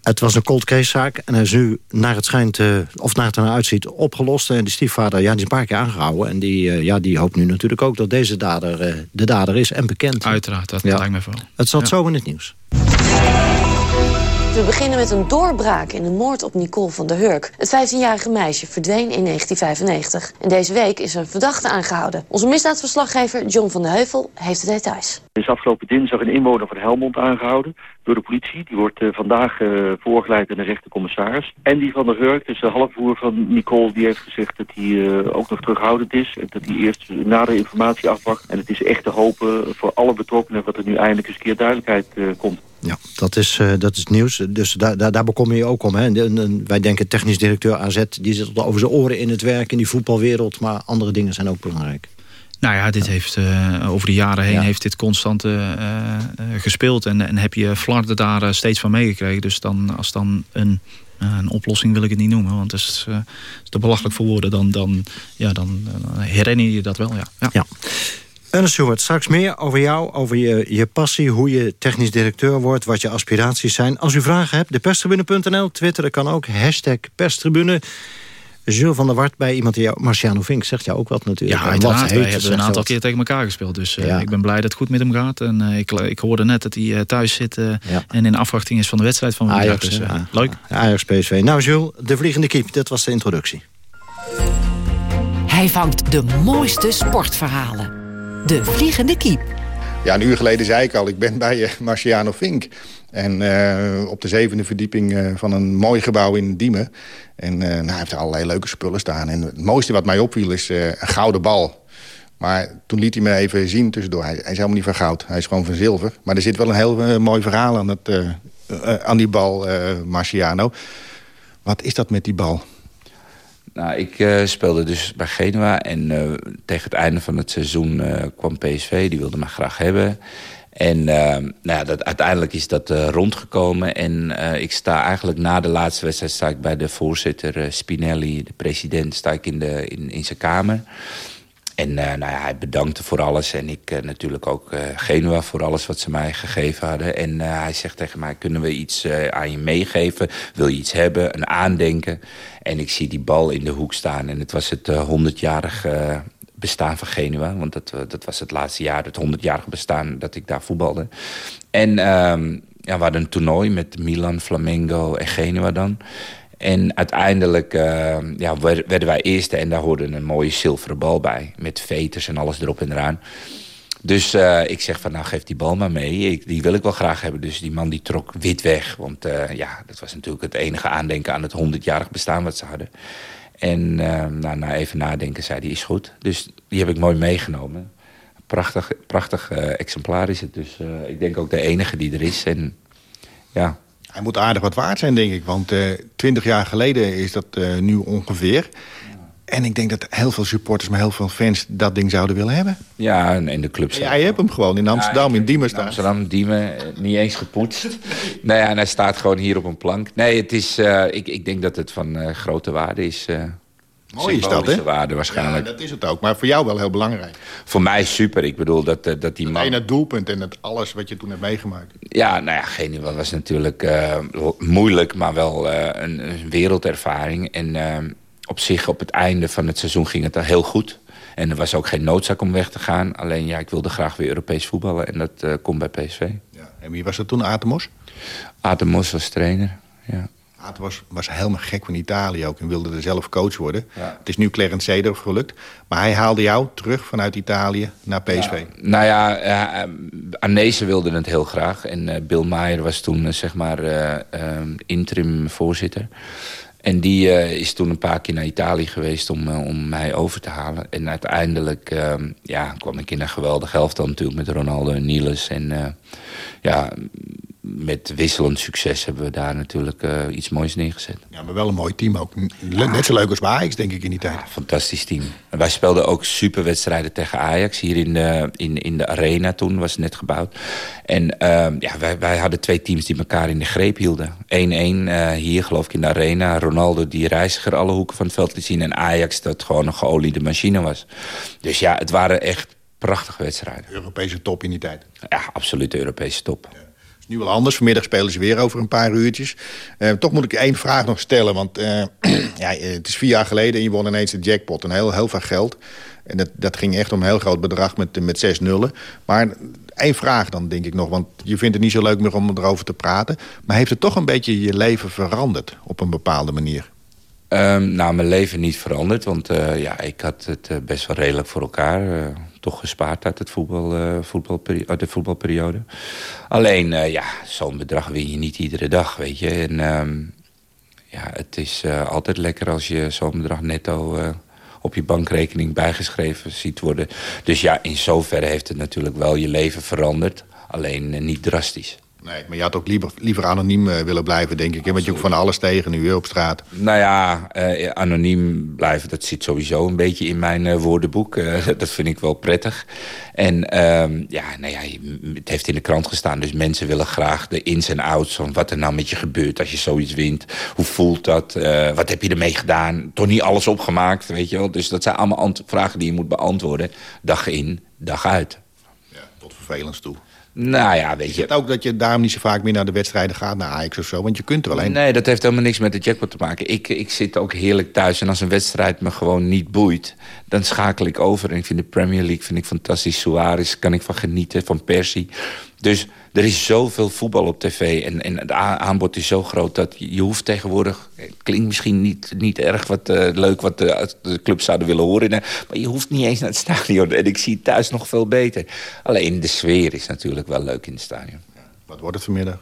Het was een cold case zaak en hij is nu naar het schijnt, uh, of naar het ernaar uitziet, opgelost. En de stiefvader, ja, die is een paar keer aangehouden. En die, uh, ja, die hoopt nu natuurlijk ook dat deze dader de dader is en bekend. Uiteraard, dat ja. lijkt me wel. Het zat zo in het nieuws. We beginnen met een doorbraak in de moord op Nicole van der Hurk. Het 15-jarige meisje verdween in 1995. En deze week is een verdachte aangehouden. Onze misdaadverslaggever John van der Heuvel heeft de details. Er is afgelopen dinsdag een inwoner van Helmond aangehouden door de politie. Die wordt uh, vandaag uh, voorgeleid aan de rechtercommissaris. En die van der Hurk, dus de halfbroer van Nicole, die heeft gezegd dat hij uh, ook nog terughoudend is. En dat hij eerst nader informatie afwacht. En het is echt te hopen voor alle betrokkenen dat er nu eindelijk eens een keer duidelijkheid komt. Ja, dat is, uh, dat is nieuws. Dus daar, daar, daar bekom je ook om. Hè. En, en, wij denken technisch directeur AZ... die zit over zijn oren in het werk in die voetbalwereld... maar andere dingen zijn ook belangrijk. Nou ja, dit heeft uh, over de jaren heen ja. heeft dit constant uh, uh, gespeeld. En, en heb je Flarden daar steeds van meegekregen. Dus dan, als dan een, een oplossing wil ik het niet noemen. Want het is, is te belachelijk voor woorden. Dan, dan, ja, dan herinner je dat wel, ja. ja. ja. Ernest Stewart, straks meer over jou, over je, je passie... hoe je technisch directeur wordt, wat je aspiraties zijn. Als u vragen hebt, deperstribune.nl, Twitter, kan ook. Hashtag perstribune. Jules van der Wart bij iemand die jou... Marciano Vink zegt jou ook wat natuurlijk. Ja, uiteraard. Wij hebben een aantal keer tegen elkaar gespeeld. Dus uh, ja. ik ben blij dat het goed met hem gaat. En uh, ik, ik hoorde net dat hij uh, thuis zit... Ja. en in afwachting is van de wedstrijd van Ajax. Dus, ja. Leuk. Ajax PSV. Nou Jules, de vliegende kiep. Dat was de introductie. Hij vangt de mooiste sportverhalen. De Vliegende Kiep. Ja, een uur geleden zei ik al, ik ben bij uh, Marciano Vink. En uh, op de zevende verdieping uh, van een mooi gebouw in Diemen. En nou, hij heeft er allerlei leuke spullen staan. En het mooiste wat mij opviel is een gouden bal. Maar toen liet hij me even zien tussendoor. Hij, hij is helemaal niet van goud. Hij is gewoon van zilver. Maar er zit wel een heel mooi verhaal aan, aan die bal, Marciano. Wat is dat met die bal? Nou, ik uh, speelde dus bij Genua en uh, tegen het einde van het seizoen uh, kwam PSV. Die wilde me graag hebben. En nou ja, dat, uiteindelijk is dat rondgekomen. En ik sta eigenlijk na de laatste wedstrijd... sta ik bij de voorzitter Spinelli, de president... sta ik in, de, in, in zijn kamer. En uh, nou ja, hij bedankte voor alles. En ik uh, natuurlijk ook uh, Genua voor alles wat ze mij gegeven hadden. En hij zegt tegen mij, kunnen we iets aan je meegeven? Wil je iets hebben? Een aandenken? En ik zie die bal in de hoek staan. En het was het 100-jarig bestaan van Genua. Want dat, dat was het laatste jaar, het 100-jarige bestaan dat ik daar voetbalde. En ehm, ja, we hadden een toernooi met Milan, Flamengo en Genua dan. En uiteindelijk uh, ja, werden wij eerste en daar hoorde een mooie zilveren bal bij. Met veters en alles erop en eraan. Dus uh, ik zeg van nou geef die bal maar mee. Ik, die wil ik wel graag hebben. Dus die man die trok wit weg. Want uh, ja, dat was natuurlijk het enige aandenken aan het 100-jarig bestaan wat ze hadden. En nou, na even nadenken zei hij is goed. Dus die heb ik mooi meegenomen. Prachtig, prachtig exemplaar is het. Dus ik denk ook de enige die er is. En ja, hij moet aardig wat waard zijn, denk ik. Want uh, twintig jaar geleden is dat uh, nu ongeveer. En ik denk dat heel veel supporters, maar heel veel fans... dat ding zouden willen hebben. Ja, en de club. Ja, je hebt hem gewoon in Amsterdam, ja, in Diemen staan. Amsterdam, Diemen, eh, niet eens gepoetst. nou ja, en hij staat gewoon hier op een plank. Nee, het is, uh, ik, ik denk dat het van grote waarde is... Mooi is dat, hè? waarde waarschijnlijk. Ja, dat is het ook. Maar voor jou wel heel belangrijk. Voor mij super. Ik bedoel dat, uh, dat die man... Het doelpunt en het alles wat je toen hebt meegemaakt. Ja, nou ja, Genua was natuurlijk uh, moeilijk, maar wel uh, een, een, wereldervaring. En op zich, op het einde van het seizoen ging het heel goed. En er was ook geen noodzaak om weg te gaan. Alleen ja, ik wilde graag weer Europees voetballen. En dat komt bij PSV. Ja. En wie was dat toen, Atemos? Atemos was trainer, ja. Aad was, was helemaal gek van Italië ook en wilde er zelf coach worden. Ja. Het is nu Clarence Seedorf gelukt. Maar hij haalde jou terug vanuit Italië naar PSV. Ja, nou ja, uh, Anese wilde het heel graag. En uh, Bill Maier was toen uh, zeg maar interim voorzitter. En die is toen een paar keer naar Italië geweest om, om mij over te halen. En uiteindelijk ja, kwam ik in een geweldig elftal natuurlijk met Ronaldo en Niels. En ja, met wisselend succes hebben we daar natuurlijk uh, iets moois neergezet. Ja, maar wel een mooi team ook. Net zo leuk als bij Ajax, denk ik, in die tijd. Ja, fantastisch team. En wij speelden ook superwedstrijden tegen Ajax. Hier in de, in, in de arena toen, was net gebouwd. En uh, ja, wij, wij hadden twee teams die elkaar in de greep hielden. 1-1 uh, hier, geloof ik, in de arena. Ronaldo die reiziger alle hoeken van het veld liet zien. En Ajax dat gewoon een geoliede machine was. Dus ja, het waren echt prachtige wedstrijden. Europese top in die tijd. Ja, absoluut Europese top. Ja nu wel anders. Vanmiddag spelen ze weer over een paar uurtjes. Uh, toch moet ik één vraag nog stellen. Want uh, ja, het is vier jaar geleden en je won ineens de jackpot. Een heel, heel veel geld. En dat, dat ging echt om een heel groot bedrag met, met zes nullen. Maar één vraag dan, denk ik nog. Want je vindt het niet zo leuk meer om erover te praten. Maar heeft het toch een beetje je leven veranderd op een bepaalde manier? Um, nou, mijn leven niet veranderd. Want ja, ik had het best wel redelijk voor elkaar toch gespaard uit, het voetbal, uh, de voetbalperiode. Alleen, uh, ja, zo'n bedrag win je niet iedere dag, weet je. En um, ja, het is uh, altijd lekker als je zo'n bedrag netto op je bankrekening bijgeschreven ziet worden. Dus ja, in zoverre heeft het natuurlijk wel je leven veranderd. Alleen niet drastisch. Nee, maar je had ook liever, liever anoniem uh, willen blijven, denk ik. Hè? Want je ook van alles tegen nu op straat. Nou ja, uh, anoniem blijven, dat zit sowieso een beetje in mijn uh, woordenboek. dat vind ik wel prettig. En ehm, ja, nou ja, het heeft in de krant gestaan. Dus mensen willen graag de ins en outs van wat er nou met je gebeurt als je zoiets wint. Hoe voelt dat? wat heb je ermee gedaan? Toch niet alles opgemaakt, weet je wel. Dus dat zijn allemaal vragen die je moet beantwoorden. Dag in, dag uit. Ja, tot vervelend toe. Nou ja, weet je... Het ook dat je daarom niet zo vaak meer naar de wedstrijden gaat, naar Ajax of zo? Want je kunt er alleen... Nee, dat heeft helemaal niks met de jackpot te maken. Ik, ik zit ook heerlijk thuis en als een wedstrijd me gewoon niet boeit... dan schakel ik over. En ik vind de Premier League vind ik fantastisch. Suarez kan ik van genieten, van Persie. Dus er is zoveel voetbal op tv en, en het aanbod is zo groot... dat je hoeft tegenwoordig... Het klinkt misschien niet, niet erg wat, uh, leuk wat de, de clubs zouden willen horen... maar je hoeft niet eens naar het stadion. En ik zie het thuis nog veel beter. Alleen de sfeer is natuurlijk wel leuk in het stadion. Wat wordt het vanmiddag?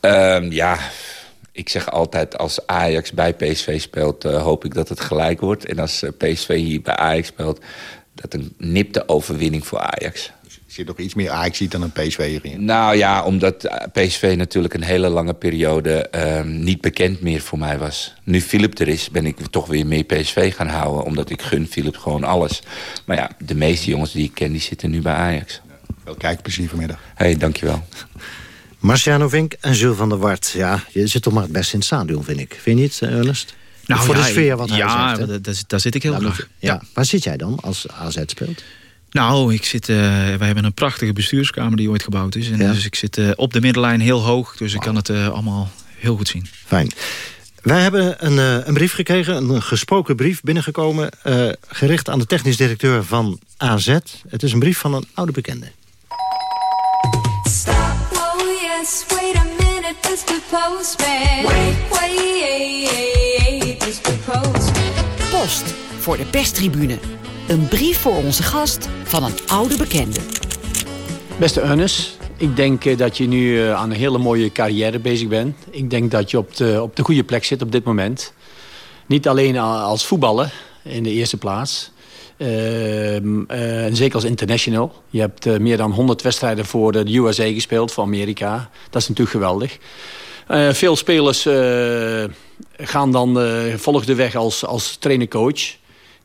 Um, ja, ik zeg altijd als Ajax bij PSV speelt... Uh, hoop ik dat het gelijk wordt. En als PSV hier bij Ajax speelt dat een nipte overwinning voor Ajax. Zit nog iets meer Ajax dan een PSV erin. Nou ja, omdat PSV natuurlijk een hele lange periode ehm, niet bekend meer voor mij was. Nu Philip er is, ben ik toch weer meer PSV gaan houden. Omdat ik gun Philip gewoon alles. Maar ja, de meeste jongens die ik ken, die zitten nu bij Ajax. Wel kijkplezier vanmiddag. Hé, hey, dankjewel. Marciano Vink en Jules van der Wart. Ja, je zit toch maar het best in het stadion, vind ik. Vind je niet, eh, Ernest? Nou, voor ja, de sfeer wat ja, hij zegt. hè? daar, daar zit ik heel Nou, graag. ja. Waar zit jij dan als AZ speelt? Nou, ik zit, eh, wij hebben een prachtige bestuurskamer die ooit gebouwd is. En Ja. Dus ik zit eh, op de middenlijn heel hoog. Dus ik kan het eh, allemaal heel goed zien. Fijn. Wij hebben een, eh, een brief gekregen, een gesproken brief binnengekomen... eh, gericht aan de technisch directeur van AZ. Het is een brief van een oude bekende. Oh yes, wait a minute, Mr. Postman. Wait, wait, Mr. Postman. Post voor de perstribune. Een brief voor onze gast van een oude bekende. Beste Ernest, ik denk eh, dat je nu eh, aan een hele mooie carrière bezig bent. Ik denk dat je op de, op de goede plek zit op dit moment. Niet alleen als voetballer in de eerste plaats. Ehm, eh, en zeker als international. Je hebt meer dan 100 wedstrijden voor de USA gespeeld, voor Amerika. Dat is natuurlijk geweldig. Veel spelers gaan dan, volgen de weg als, als trainer-coach.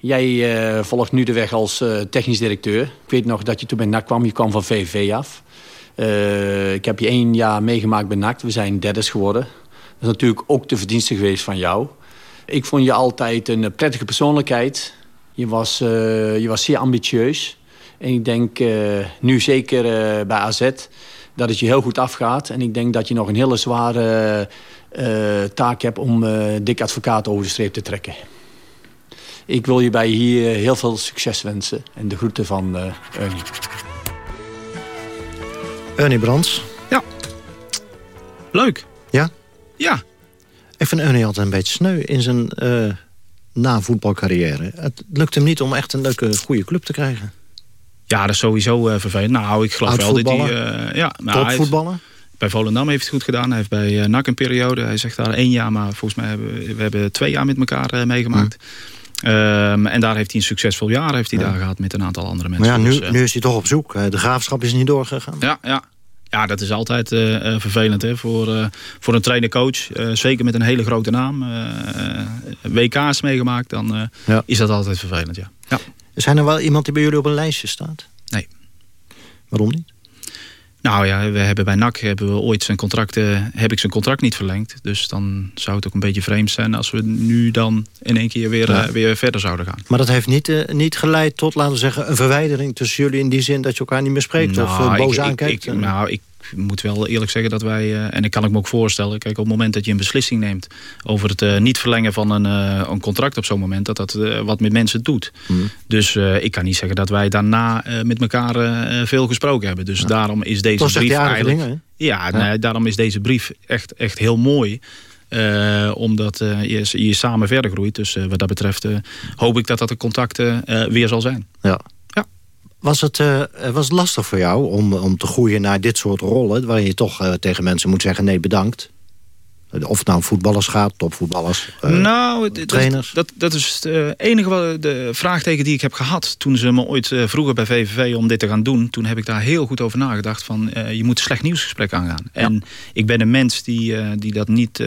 Jij eh, volgt nu de weg als eh, technisch directeur. Ik weet nog dat je toen bij NAC kwam. Je kwam van VVV af. Eh, ik heb je één jaar meegemaakt bij NAC. We zijn derdes geworden. Dat is natuurlijk ook de verdienste geweest van jou. Ik vond je altijd een prettige persoonlijkheid. Je was, je was zeer ambitieus. En ik denk nu zeker bij AZ dat het je heel goed afgaat. En ik denk dat je nog een hele zware taak hebt om dik advocaat over de streep te trekken. Ik wil je bij hier heel veel succes wensen. En de groeten van eh Ernie. Ernie Brands. Leuk. Ja? Ja. Ik vind Ernie altijd een beetje sneu in zijn eh na-voetbalcarrière. Het lukt hem niet om echt een leuke, goede club te krijgen. Ja, dat is sowieso eh, vervelend. Nou, ik geloof wel dat hij... Eh, ja, nou, Topvoetballer? bij Volendam heeft hij het goed gedaan. Hij heeft bij eh, NAC een periode. Hij zegt daar één jaar, maar volgens mij hebben we, hebben twee jaar met elkaar eh, meegemaakt. Ehm, en daar heeft hij een succesvol jaar heeft hij daar gehad met een aantal andere Maar mensen. ja, nu, Dus, eh, nu is hij toch op zoek. Eh, De graafschap is niet doorgegaan. Ja, ja. ja, dat is altijd eh, vervelend hè, voor, voor een trainer-coach. Zeker met een hele grote naam. WK's meegemaakt, dan Ja. is dat altijd vervelend, ja. ja. Zijn er wel iemand die bij jullie op een lijstje staat? Nee. Waarom niet? Nou ja, we hebben bij NAC hebben we ooit zijn contract, heb ik zijn contract niet verlengd. Dus dan zou het ook een beetje vreemd zijn als we nu dan in één keer weer, Ja. eh, weer verder zouden gaan. Maar dat heeft niet, eh, niet geleid tot, laten we zeggen, een verwijdering tussen jullie... in die zin dat je elkaar niet meer spreekt of eh, Nou, boos ik- ik- aankijkt? ik- nou, ik moet wel eerlijk zeggen dat wij, eh, en ik kan ik me ook voorstellen... kijk, op het moment dat je een beslissing neemt over het eh, niet verlengen van een, eh, een contract op zo'n moment... dat dat wat met mensen doet. Hmm. Dus ik kan niet zeggen dat wij daarna met elkaar veel gesproken hebben. Dus daarom is deze Toch brief eigenlijk... dingen, ja, nee, daarom is deze brief echt, echt heel mooi. Omdat je, je samen verder groeit. Dus wat dat betreft hoop ik dat dat de contacten weer zal zijn. Ja. Was het, eh, was het lastig voor jou om, om te groeien naar dit soort rollen... waarin je toch eh, tegen mensen moet zeggen nee, bedankt? Of het nou voetballers gaat, topvoetballers, eh, nou, d- dat, trainers. Dat, dat is het eh, enige wat, de vraagteken die ik heb gehad... toen ze me ooit eh, vroegen bij VVV om dit te gaan doen. Toen heb ik daar heel goed over nagedacht. Van, eh, je moet een slecht nieuwsgesprek aangaan. En ik ben een mens die, eh, die dat niet...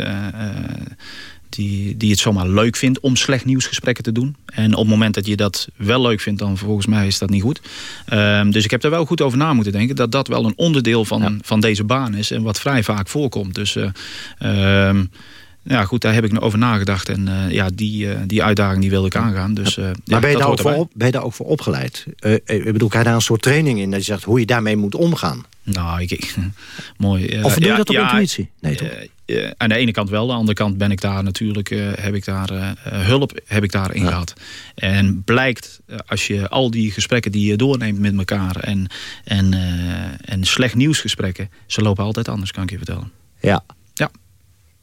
die, die het zomaar leuk vindt om slecht nieuwsgesprekken te doen. En op het moment dat je dat wel leuk vindt, dan volgens mij is dat niet goed. Ehm, dus ik heb er wel goed over na moeten denken. Dat dat wel een onderdeel van, van deze baan is. En wat vrij vaak voorkomt. Dus eh, ehm, ja, goed, daar heb ik over nagedacht. En eh, ja, die, eh, die uitdaging die wilde ik aangaan. Dus, eh, ja, Maar ben je, daar ook voor op, ben je daar ook voor opgeleid? Ik bedoel, krijg je daar een soort training in... dat je zegt hoe je daarmee moet omgaan? Nou, ik, ik- mooi. Of doe je ja, dat op ja, intuïtie? Nee, toch? aan de ene kant wel, aan de andere kant ben ik daar natuurlijk, heb ik daar hulp heb ik daarin gehad. En blijkt, als je al die gesprekken die je doorneemt met elkaar en, en, en slecht nieuwsgesprekken, ze lopen altijd anders, kan ik je vertellen. Ja.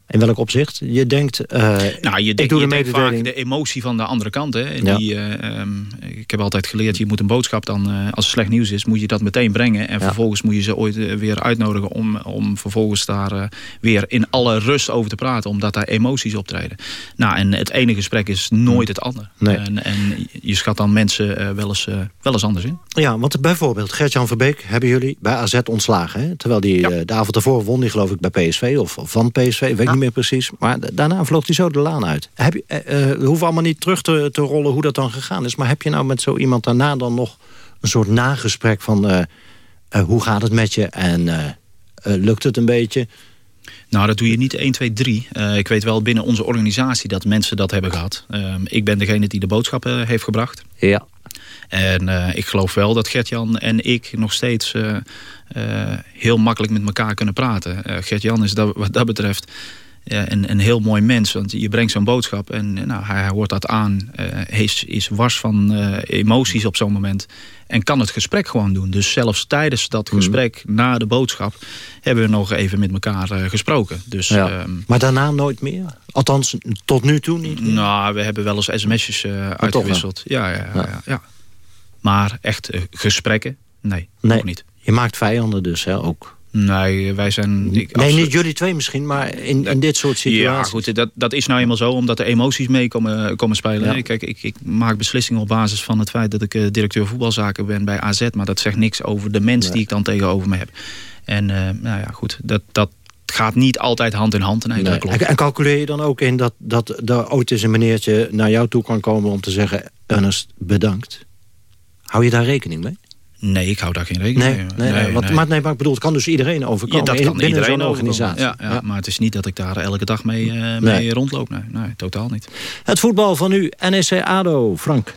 In welk opzicht? Je denkt, uh, nou, je ik denkt, doe je de denkt vaak mededeling... de emotie van de andere kant. Hè? Ja. Die, eh, ehm, ik heb altijd geleerd, je moet een boodschap dan, eh, als er slecht nieuws is, moet je dat meteen brengen. En Ja. vervolgens moet je ze ooit weer uitnodigen om, om vervolgens daar eh, weer in alle rust over te praten. Omdat daar emoties optreden. Nou, en het ene gesprek is nooit het andere. Nee. En, en je schat dan mensen eh, wel, eens, eh, wel eens anders in. Ja, want bijvoorbeeld Gert-Jan Verbeek hebben jullie bij AZ ontslagen. Hè? Terwijl die de avond ervoor won die geloof ik bij PSV of van PSV, weet ik niet meer precies. Maar da- daarna vloog hij zo de laan uit. Heb je, eh, eh, we hoeven allemaal niet terug te, te rollen hoe dat dan gegaan is. Maar heb je nou met zo iemand daarna dan nog een soort nagesprek van... eh, eh, hoe gaat het met je en eh, eh, lukt het een beetje? Nou, dat doe je niet 1, 2, 3. Eh, ik weet wel binnen onze organisatie dat mensen dat hebben gehad. Ehm, ik ben degene die de boodschappen heeft gebracht. Ja. En eh, ik geloof wel dat Gert-Jan en ik nog steeds eh, eh, heel makkelijk met elkaar kunnen praten. Eh, Gert-Jan is dat, wat dat betreft eh, een, een heel mooi mens. Want je brengt zo'n boodschap en eh, nou, hij, hij hoort dat aan. hij is, is wars van eh, emoties op zo'n moment. En kan het gesprek gewoon doen. Dus zelfs tijdens dat gesprek, na de boodschap... hebben we nog even met elkaar gesproken. Dus, Ja. ehm, Maar daarna nooit meer? Althans, tot nu toe niet meer? nou, we hebben wel eens sms'jes uitgewisseld. Ja, ja, ja, ja, ja. Maar echt gesprekken? Nee, Nee, nog niet. je maakt vijanden dus hè, ook. Nee, wij zijn... ik- Nee, niet jullie twee misschien, maar in, in dit soort situaties. Ja, goed, dat, dat is nou eenmaal zo, omdat er emoties mee komen, komen spelen. Ja. Kijk, ik, ik maak beslissingen op basis van het feit dat ik eh, directeur voetbalzaken ben bij AZ. Maar dat zegt niks over de mens die ik dan tegenover me heb. En eh, nou ja, goed, dat, dat gaat niet altijd hand in hand. Nee, Nee. klopt. En calculeer je dan ook in dat, dat er ooit eens een meneertje naar jou toe kan komen om te zeggen... Ernest, bedankt. Hou je daar rekening mee? Nee, ik hou daar geen rekening Nee, mee. nee, nee, want, Maar, nee, maar ik bedoel, het kan dus iedereen Ja, overkomen dat in- kan binnen iedereen zo'n organisatie. Ja, ja, Maar het is niet dat ik daar elke dag mee, eh, mee Nee. rondloop. Nee, nee, totaal niet. Het voetbal van nu, NEC ADO, Frank.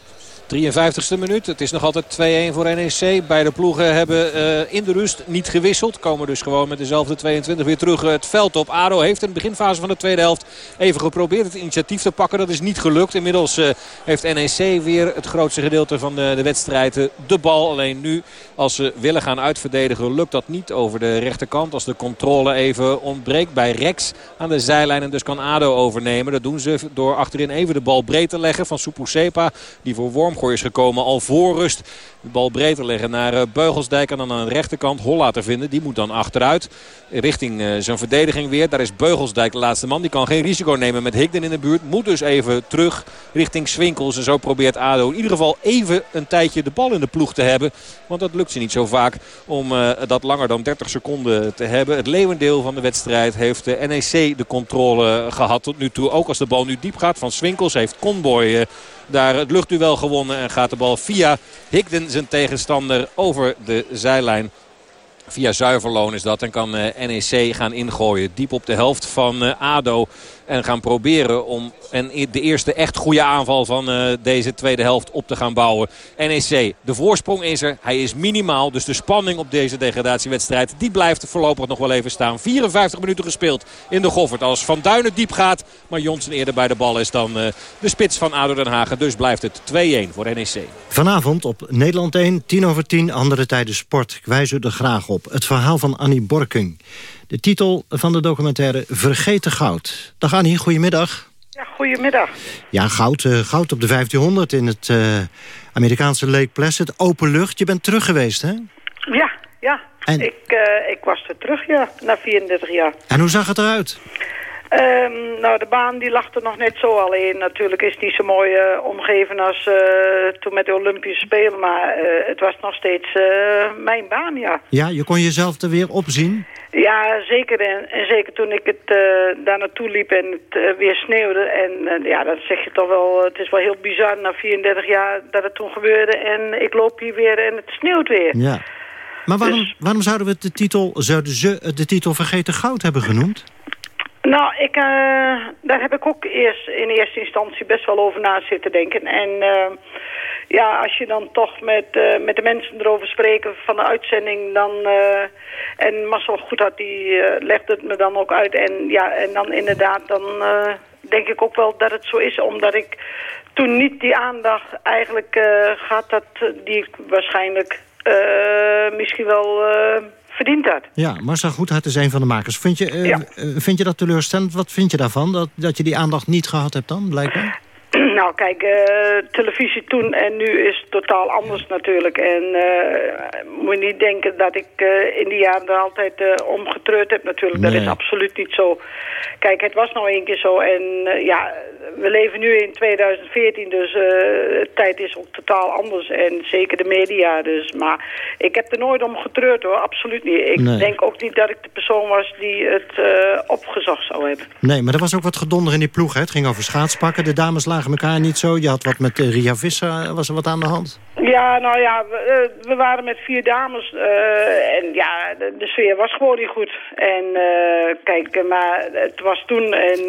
53ste minuut. Het is nog altijd 2-1 voor NEC. Beide ploegen hebben eh, in de rust niet gewisseld. Komen dus gewoon met dezelfde 22 weer terug eh, het veld op. ADO heeft in de beginfase van de tweede helft even geprobeerd het initiatief te pakken. Dat is niet gelukt. Inmiddels eh, heeft NEC weer het grootste gedeelte van de, de wedstrijd de bal. Alleen nu als ze willen gaan uitverdedigen lukt dat niet over de rechterkant. Als de controle even ontbreekt bij Rex aan de zijlijn. En dus kan ADO overnemen. Dat doen ze door achterin even de bal breed te leggen van Supusepa. Die voor Is gekomen al voor rust. De bal breed te leggen naar eh, Beugelsdijk. En dan aan de rechterkant Holla te vinden. Die moet dan achteruit. Richting eh, zijn verdediging weer. Daar is Beugelsdijk de laatste man. Die kan geen risico nemen met Higden in de buurt. Moet dus even terug richting Swinkels. En zo probeert ADO in ieder geval even een tijdje de bal in de ploeg te hebben. Want dat lukt ze niet zo vaak om eh, dat langer dan 30 seconden te hebben. Het leeuwendeel van de wedstrijd heeft de NEC de controle gehad tot nu toe. Ook als de bal nu diep gaat van Swinkels heeft Conboy daar het luchtduel gewonnen. En gaat de bal via Higden zijn tegenstander over de zijlijn. Via Zuiverloon is dat. En kan eh, NEC gaan ingooien. Diep op de helft van eh, ADO. En gaan proberen om en de eerste echt goede aanval van eh, deze tweede helft op te gaan bouwen. NEC, de voorsprong is er. Hij is minimaal. Dus de spanning op deze degradatiewedstrijd die blijft voorlopig nog wel even staan. 54 minuten gespeeld in de Goffert. Als Van Duinen diep gaat. Maar Jonsen eerder bij de bal is dan eh, de spits van ADO Den Haag. Dus blijft het 2-1 voor NEC. Vanavond op Nederland 1, 10 over 10, andere tijden sport. Ik wijs er graag op. Het verhaal van Annie Borking. De titel van de documentaire Vergeten Goud. Dag Annie, goedemiddag. Ja, goedemiddag. Ja, goud, eh, goud op de 1500 in het eh, Amerikaanse Lake Placid. Open lucht, je bent terug geweest, hè? Ja, ja. En- Ik, eh, ik was er terug, ja, na 34 jaar. En hoe zag het eruit? Ehm, nou, de baan die lag er nog net zo alleen. Natuurlijk is die zo mooi eh, omgeven als eh, toen met de Olympische Spelen. Maar eh, het was nog steeds mijn baan, ja. Ja, je kon jezelf er weer opzien. Ja, zeker. En, en zeker toen ik het, daar naartoe liep en het weer sneeuwde. En ja, dat zeg je toch wel. Het is wel heel bizar na 34 jaar dat het toen gebeurde. En ik loop hier weer en het sneeuwt weer. Ja. Maar waarom, waarom zouden we het de titel, zouden ze het de titel Vergeten Goud hebben genoemd? Nou, ik, eh, daar heb ik ook eerst in eerste instantie best wel over na zitten denken. En eh, ja, als je dan toch met, eh, met de mensen erover spreken van de uitzending, dan... en Marcel Goedhart, die legde het me dan ook uit. En ja, en dan inderdaad, dan denk ik ook wel dat het zo is. Omdat ik toen niet die aandacht eigenlijk had, die ik waarschijnlijk misschien wel... verdient dat. Ja, Marcel Goedhart is een van de makers. Vind je, eh, Ja. eh, vind je dat teleurstellend? Wat vind je daarvan? Dat, dat je die aandacht niet gehad hebt dan, blijkbaar? Nou, kijk, eh, televisie toen en nu is totaal anders natuurlijk. En eh, moet je niet denken dat ik eh, in die jaren er altijd om getreurd heb natuurlijk. Dat is absoluut niet zo. Kijk, het was nou één keer zo. En ja, we leven nu in 2014, dus de tijd is ook totaal anders. En zeker de media dus. Maar ik heb er nooit om getreurd hoor, absoluut niet. Ik Nee. denk ook niet dat ik de persoon was die het opgezocht zou hebben. Nee, maar er was ook wat gedonder in die ploeg. Hè? Het ging over schaatspakken. De dames lagen elkaar niet zo. Je had wat met eh, Ria Visser. Was er wat aan de hand? Ja, nou ja, we, eh, we waren met vier dames eh, en ja, de, de sfeer was gewoon niet goed. En kijk, maar het was toen en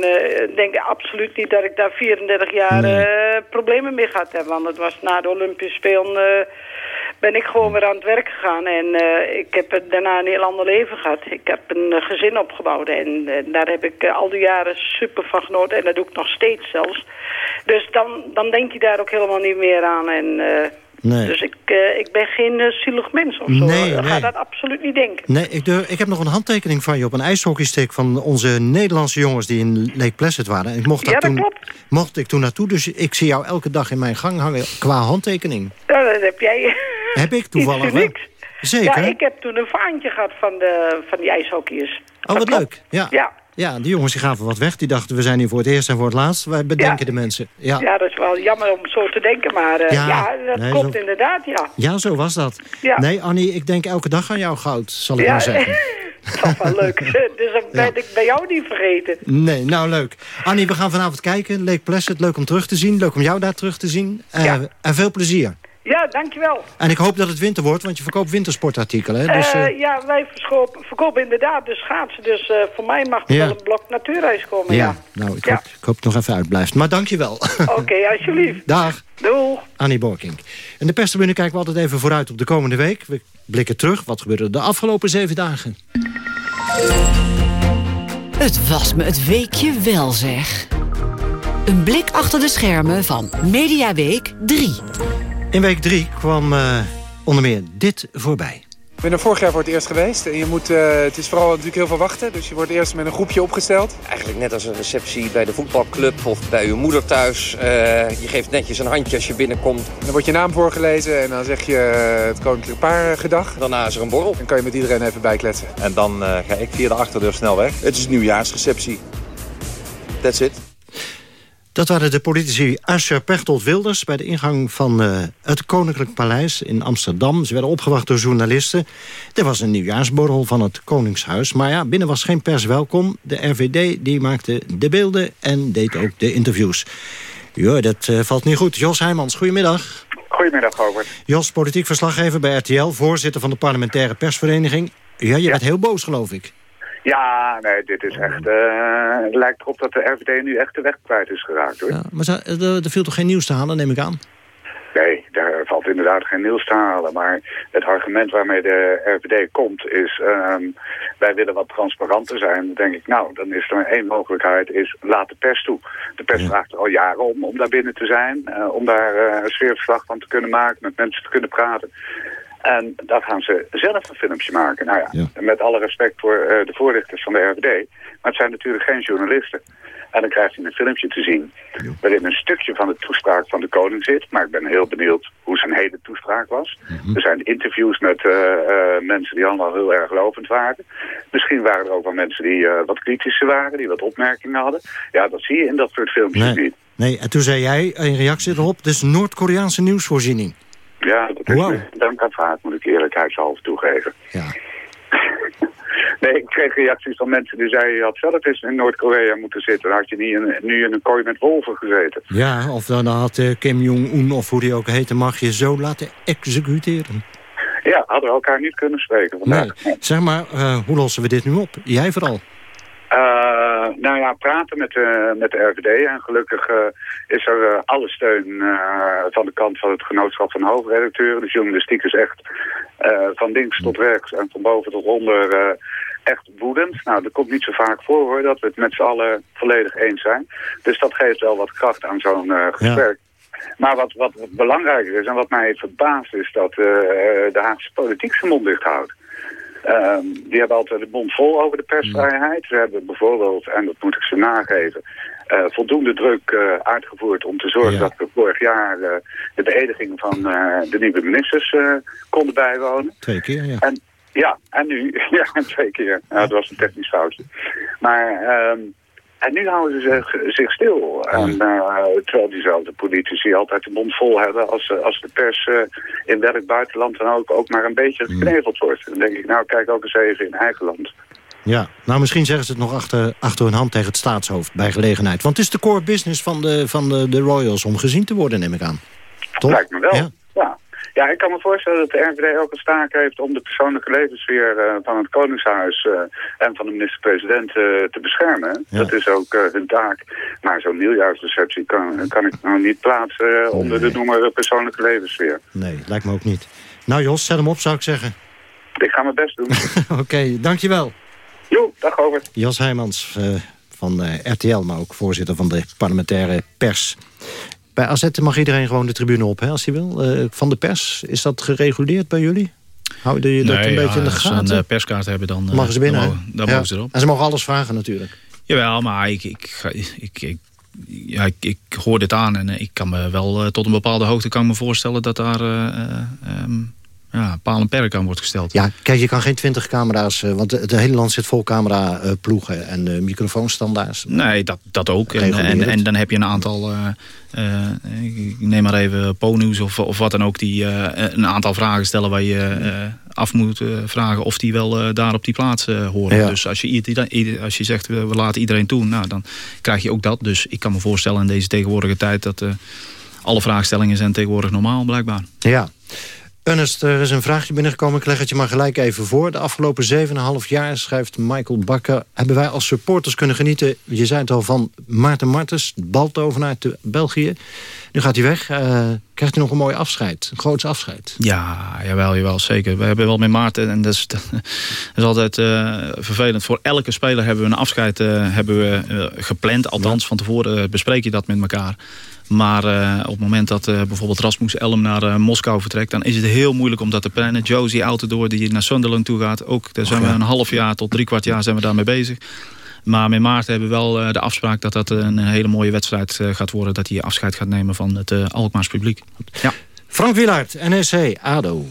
ik denk absoluut niet dat ik daar 34 jaar problemen mee gehad heb. Want het was na de Olympische Spelen ben ik gewoon weer aan het werk gegaan. En eh, ik heb het daarna een heel ander leven gehad. Ik heb een eh, gezin opgebouwd en eh, daar heb ik al die jaren super van genoten. En dat doe ik nog steeds zelfs. Dus dan, dan denk je daar ook helemaal niet meer aan. En, Nee. Dus ik, ik ben geen zielig mens of zo. Nee, Ik Ga nee. dat absoluut niet denken. Nee, ik, durf- ik heb nog een handtekening van je op een ijshockeystick... van onze Nederlandse jongens die in Lake Placid waren. En Ik mocht, daar Ja, dat toen, klopt. mocht ik toen naartoe, dus ik zie jou elke dag in mijn gang hangen qua handtekening. Ja, dat heb jij. Heb ik toevallig wel. Zeker. Ja, ik heb toen een vaantje gehad van, de, van die ijshockeyers. Oh, wat leuk. Ja. Ja. ja, die jongens die gaven wat weg. Die dachten, we zijn hier voor het eerst en voor het laatst. Wij bedenken de mensen. Ja. Ja. dat is wel jammer om zo te denken, maar eh, Ja, ja, dat nee, klopt zo- inderdaad, ja. ja, zo was dat. Ja. Nee, Annie, ik denk elke dag aan jouw goud, zal ik maar zeggen. dat is wel leuk. dus dat ben ik bij jou niet vergeten. Nee, nou leuk. Annie, we gaan vanavond kijken. Lake Placid, leuk om terug te zien. Leuk om jou daar terug te zien. Eh, En veel plezier. Ja, dankjewel. En ik hoop dat het winter wordt, want je verkoopt wintersportartikelen. Hè? Dus, Eh, eh, ja, wij verkopen inderdaad de schaatsen. Dus eh, voor mij mag er Ja. wel een blok natuurreis komen, ja. ja, nou, ik hoop, ik hoop het nog even uitblijft. Maar dank je wel. Oké, alsjeblieft. Dag. Doeg. Annie Borking. In de perstribune kijken we altijd even vooruit op de komende week. We blikken terug. Wat gebeurde er de afgelopen zeven dagen? Het was me het weekje wel, zeg. Een blik achter de schermen van Mediaweek 3. In week drie kwam eh, onder meer dit voorbij. Ik ben er vorig jaar voor het eerst geweest. En je moet, eh, het is vooral natuurlijk heel veel wachten. Dus je wordt eerst met een groepje opgesteld. Eigenlijk net als een receptie bij de voetbalclub of bij uw moeder thuis. Eh, je geeft netjes een handje als je binnenkomt. Dan wordt je naam voorgelezen en dan zeg je het koninklijk paar gedag. Daarna is er een borrel. Dan kan je met iedereen even bijkletsen. En dan eh, ga ik via de achterdeur snel weg. Het is nieuwjaarsreceptie. That's it. Dat waren de politici Asscher Pechtold Wilders... bij de ingang van eh, het Koninklijk Paleis in Amsterdam. Ze werden opgewacht door journalisten. Er was een nieuwjaarsborrel van het Koningshuis. Maar ja, binnen was geen pers welkom. De RVD die maakte de beelden en deed ook de interviews. Ja, dat eh, valt niet goed. Jos Heijmans, goedemiddag. Goedemiddag, Robert. Jos, politiek verslaggever bij RTL, voorzitter van de parlementaire persvereniging. Ja, je werd heel boos, geloof ik. Ja, nee, dit is echt... eh, het lijkt erop dat de RVD nu echt de weg kwijt is geraakt, hoor. Ja, maar er, er viel toch geen nieuws te halen, neem ik aan? Nee, daar valt inderdaad geen nieuws te halen. Maar het argument waarmee de RVD komt is... ehm, wij willen wat transparanter zijn. Dan denk ik, nou, dan is er maar één mogelijkheid, is laat de pers toe. De pers vraagt er al jaren om, om daar binnen te zijn. eh, om daar eh, een sfeerverslag van te kunnen maken, met mensen te kunnen praten. En dan gaan ze zelf een filmpje maken. Nou ja, met alle respect voor eh, de voorlichters van de RVD. Maar het zijn natuurlijk geen journalisten. En dan krijgt hij een filmpje te zien waarin een stukje van de toespraak van de koning zit. Maar ik ben heel benieuwd hoe zijn hele toespraak was. Er zijn interviews met eh, eh, mensen die allemaal heel erg lovend waren. Misschien waren er ook wel mensen die wat kritischer waren, die wat opmerkingen hadden. Ja, dat zie je in dat soort filmpjes Nee. niet. Nee, en toen zei jij in reactie erop... dus Noord-Koreaanse nieuwsvoorziening. Ja, dat is Wow. me dank aan vaart, moet ik eerlijkheidshalve toegeven. Ja. nee, ik kreeg reacties van mensen die zeiden... je had zelf eens in Noord-Korea moeten zitten. Dan had je niet in, nu in een kooi met wolven gezeten. Ja, of dan had eh, Kim Jong-un, of hoe die ook heette... mag je zo laten executeren. Ja, hadden we elkaar niet kunnen spreken vandaag. Nee. Zeg maar, eh, hoe lossen we dit nu op? Jij vooral. Eh, nou ja, praten met, eh, met de RVD. En gelukkig eh, is er alle steun van de kant van het genootschap van hoofdredacteuren. De journalistiek is echt van links tot rechts en van boven tot onder echt woedend. Nou, dat komt niet zo vaak voor hoor, dat we het met z'n allen volledig eens zijn. Dus dat geeft wel wat kracht aan zo'n gesprek. Maar wat, wat belangrijker is en wat mij verbaast is dat de Haagse politiek zijn mond dicht houdt. Ehm, die hebben altijd de mond vol over de persvrijheid. Ze hebben bijvoorbeeld, en dat moet ik ze nageven, eh, voldoende druk eh, uitgevoerd om te zorgen dat we vorig jaar eh, de beëdiging van de nieuwe ministers konden bijwonen. Twee keer, ja. En, ja, en nu, ja, twee keer. Ja, dat was een technisch foutje. Maar, ehm, en nu houden ze zich, zich stil. En, eh, terwijl diezelfde politici altijd de mond vol hebben als, eh, als de pers eh, in welk buitenland dan ook, ook maar een beetje gekneveld wordt. Dan denk ik, nou kijk ook eens even in eigen land. Ja, nou misschien zeggen ze het nog achter, achter hun hand tegen het staatshoofd bij gelegenheid. Want het is de core business van de, van de, de Royals om gezien te worden, neem ik aan. Toch? Lijkt me wel. Ja. Ja. ik kan me voorstellen dat de RVD ook een taak heeft om de persoonlijke levenssfeer eh, van het Koningshuis eh, en van de minister-president eh, te beschermen. Dat is ook hun taak. Maar zo'n nieuwjaarsreceptie kan, kan ik nou niet plaatsen onder de noemer persoonlijke levensfeer. Nee, lijkt me ook niet. Nou Jos, zet hem op zou ik zeggen. Ik ga mijn best doen. Oké, dankjewel. Jo, dag over. Jos Heijmans van RTL, maar ook voorzitter van de parlementaire pers. Bij AZ mag iedereen gewoon de tribune op, hè, als hij wil. Eh, van de pers, is dat gereguleerd bij jullie? Houden jullie dat een ja, beetje in de als ze gaten? een eh, perskaart hebben, dan, eh, mogen ze binnen, dan mogen- dan Ja. mogen ze erop. En ze mogen alles vragen natuurlijk. Jawel, maar ik, ik, ik, ik, ja, ik, ik hoor dit aan en ik kan me wel tot een bepaalde hoogte kan me voorstellen dat daar eh, eh, ehm, ja, paal en perk aan wordt gesteld. Ja, kijk, je kan geen twintig camera's... eh, want het hele land zit vol camera-ploegen en eh, microfoonstandaards. Nee, dat, dat ook. En, en, dan heb je een aantal, eh, eh, ik neem maar even Po-nieuws of, of wat dan ook, die eh, een aantal vragen stellen waar je eh, af moet eh, vragen of die wel eh, daar op die plaats eh, horen. Ja. Dus als je, als je zegt we, laten iedereen toe, nou, dan krijg je ook dat. Dus ik kan me voorstellen in deze tegenwoordige tijd dat eh, alle vraagstellingen zijn tegenwoordig normaal blijkbaar. Ja. Ernest, er is een vraagje binnengekomen. Ik leg het je maar gelijk even voor. De afgelopen 7,5 jaar, schrijft Michael Bakker... hebben wij als supporters kunnen genieten... je zei het al, van Maarten Martens, baltovenaar te België. Nu gaat hij weg. Eh, krijgt hij nog een mooi afscheid? Een groots afscheid? Ja, jawel, jawel, zeker. We hebben wel met Maarten, en dat is, dat is altijd eh, vervelend. Voor elke speler hebben we een afscheid eh, hebben we, gepland. Althans, van tevoren bespreek je dat met elkaar. Maar eh, op het moment dat eh, bijvoorbeeld Rasmus Elm naar eh, Moskou vertrekt... dan is het heel moeilijk om dat te plannen. Josie Autodoor die naar Sunderland toe gaat. Ook daar zijn we een half jaar tot drie kwart jaar zijn we daarmee bezig. Maar met Maarten hebben we wel eh, de afspraak dat dat een hele mooie wedstrijd eh, gaat worden. Dat hij afscheid gaat nemen van het eh Alkmaars publiek. Ja. Frank Wielaert, NEC, ADO.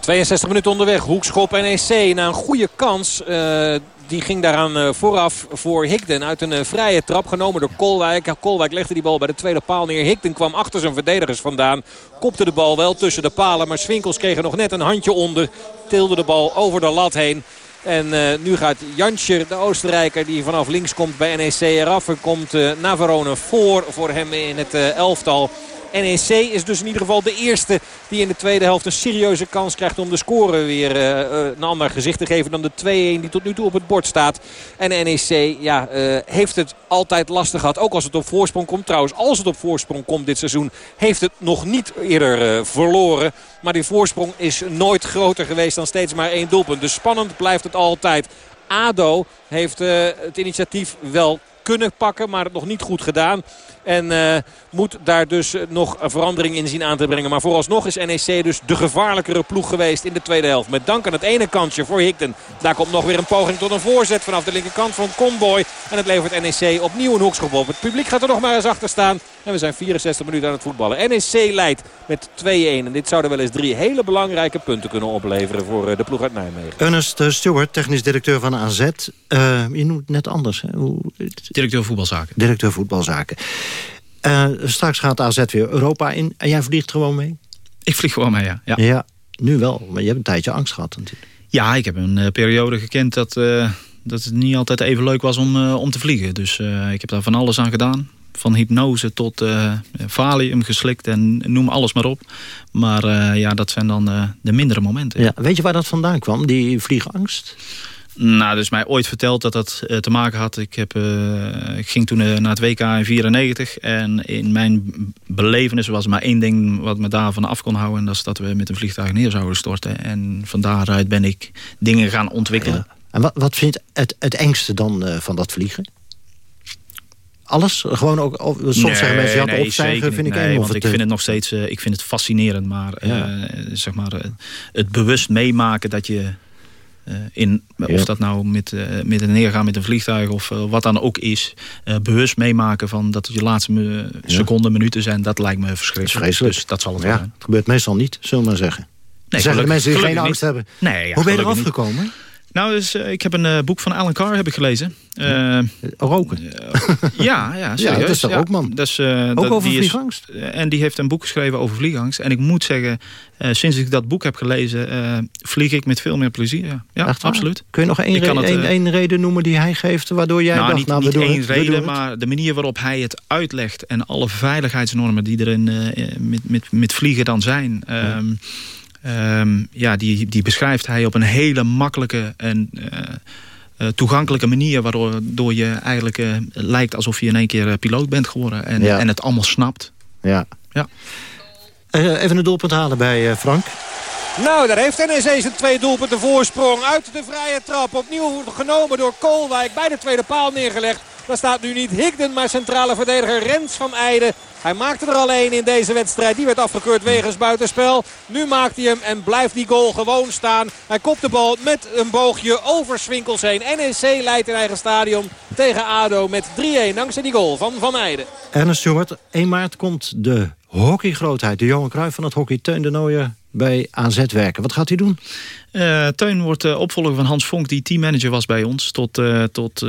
62 minuten onderweg. Hoekschop NEC na een goede kans. eh, die ging daaraan eh, vooraf voor Higden uit een eh, vrije trap genomen door Kolwijk. Kolwijk legde die bal bij de tweede paal neer. Higden kwam achter zijn verdedigers vandaan. Kopte de bal wel tussen de palen. Maar Swinkels kreeg er nog net een handje onder. Tilde de bal over de lat heen. En eh, nu gaat Janscher, de Oostenrijker die vanaf links komt bij NEC eraf. Er komt eh Navarone voor voor hem in het elftal. NEC is dus in ieder geval de eerste die in de tweede helft een serieuze kans krijgt om de score weer eh, eh, een ander gezicht te geven dan de 2-1 die tot nu toe op het bord staat. En NEC ja, eh, heeft het altijd lastig gehad. Ook als het op voorsprong komt. Trouwens, als het op voorsprong komt dit seizoen heeft het nog niet eerder verloren. Maar die voorsprong is nooit groter geweest dan steeds maar één doelpunt. Dus spannend blijft het altijd. ADO heeft het initiatief wel kunnen pakken, maar nog niet goed gedaan. En eh, moet daar dus nog verandering in zien aan te brengen. Maar vooralsnog is NEC dus de gevaarlijkere ploeg geweest in de tweede helft. Met dank aan het ene kantje voor Higden. Daar komt nog weer een poging tot een voorzet vanaf de linkerkant van Conboy. En het levert NEC opnieuw een hoekschop op. Het publiek gaat er nog maar eens achter staan. En we zijn 64 minuten aan het voetballen. NEC leidt met 2-1. En dit zouden wel eens drie hele belangrijke punten kunnen opleveren voor eh, de ploeg uit Nijmegen. Ernest Stewart, technisch directeur van AZ. Eh, je noemt het net anders. Hè? Hoe, Directeur voetbalzaken. Directeur voetbalzaken. Eh, straks gaat AZ weer Europa in. En jij vliegt gewoon mee? Ik vlieg gewoon mee, ja. ja. Ja, nu wel. Maar je hebt een tijdje angst gehad natuurlijk. Ja, ik heb een eh, periode gekend dat, eh, dat het niet altijd even leuk was om, eh, om te vliegen. Dus eh, ik heb daar van alles aan gedaan. Van hypnose tot eh valium geslikt en noem alles maar op. Maar eh, ja, dat zijn dan eh, de mindere momenten. Ja. Weet je waar dat vandaan kwam, die vliegangst? Nou, dus mij ooit verteld dat dat eh, te maken had. Ik, heb, eh, ik ging toen eh, naar het WK in 94. En in mijn belevenis was maar één ding wat me daarvan af kon houden. En dat is dat we met een vliegtuig neer zouden storten. En van daaruit ben ik dingen gaan ontwikkelen. En wat, wat vind je het, het engste dan eh, van dat vliegen? Alles? Gewoon ook, soms zeggen mensen, ja, nee, opstijgen vind ik. Nee, want ik vind eh, het nog steeds eh, ik vind het fascinerend. Maar, Ja. eh, zeg maar het bewust meemaken dat je in, Ja. of dat nou met, eh, met een neergaan met een vliegtuig of wat dan ook is, bewust meemaken van dat het je laatste me- seconden, minuten zijn, dat lijkt me Dat verschrikkelijk. vreselijk. Dus dat zal het ja, zijn. Het gebeurt meestal niet, zullen we maar zeggen. Nee, zeggen de mensen die geen angst niet. hebben. Nee, ja, Hoe ben je eraf gekomen? Nou, dus, eh, ik heb een eh, boek van Alan Carr heb ik gelezen. Eh, Roken? ja, ja, serieus. dat is toch ook, man? Dat is, eh, Ook dat- over die is- vliegangst? eh, en die heeft een boek geschreven over vliegangst. En ik moet zeggen, sinds ik dat boek heb gelezen... vlieg ik met veel meer plezier. Ja, absoluut. Kun je nog één, re- het, één, één reden noemen die hij geeft... waardoor jij nou, dacht, niet, nou, we niet doen één het, we doen reden, maar de manier waarop hij het uitlegt... en alle veiligheidsnormen die er in, met, met, met vliegen dan zijn... ehm, ehm, ja, die, die beschrijft hij op een hele makkelijke en eh, eh, toegankelijke manier... waardoor door je eigenlijk eh, lijkt alsof je in één keer piloot bent geworden... en, Ja. en het allemaal snapt. Ja. Ja. Eh, even een doelpunt halen bij eh, Frank. Nou, daar heeft NEC zijn twee doelpunten voorsprong uit de vrije trap. Opnieuw genomen door Koolwijk. Bij de tweede paal neergelegd. Daar staat nu niet Higden, maar centrale verdediger Rens van Eijden. Hij maakte er al één in deze wedstrijd. Die werd afgekeurd wegens buitenspel. Nu maakt hij hem en blijft die goal gewoon staan. Hij kopt de bal met een boogje over Swinkels heen. NEC leidt in eigen stadion tegen ADO met 3-1 dankzij die goal van Van Eijden. Ernest Stewart, 1 maart komt de hockeygrootheid. De Johan Cruijff van het hockey, Teun de Nooijer bij AZ werken. Wat gaat hij doen? Eh, Teun wordt eh, opvolger van Hans Vonk, die teammanager was bij ons... tot, eh, tot,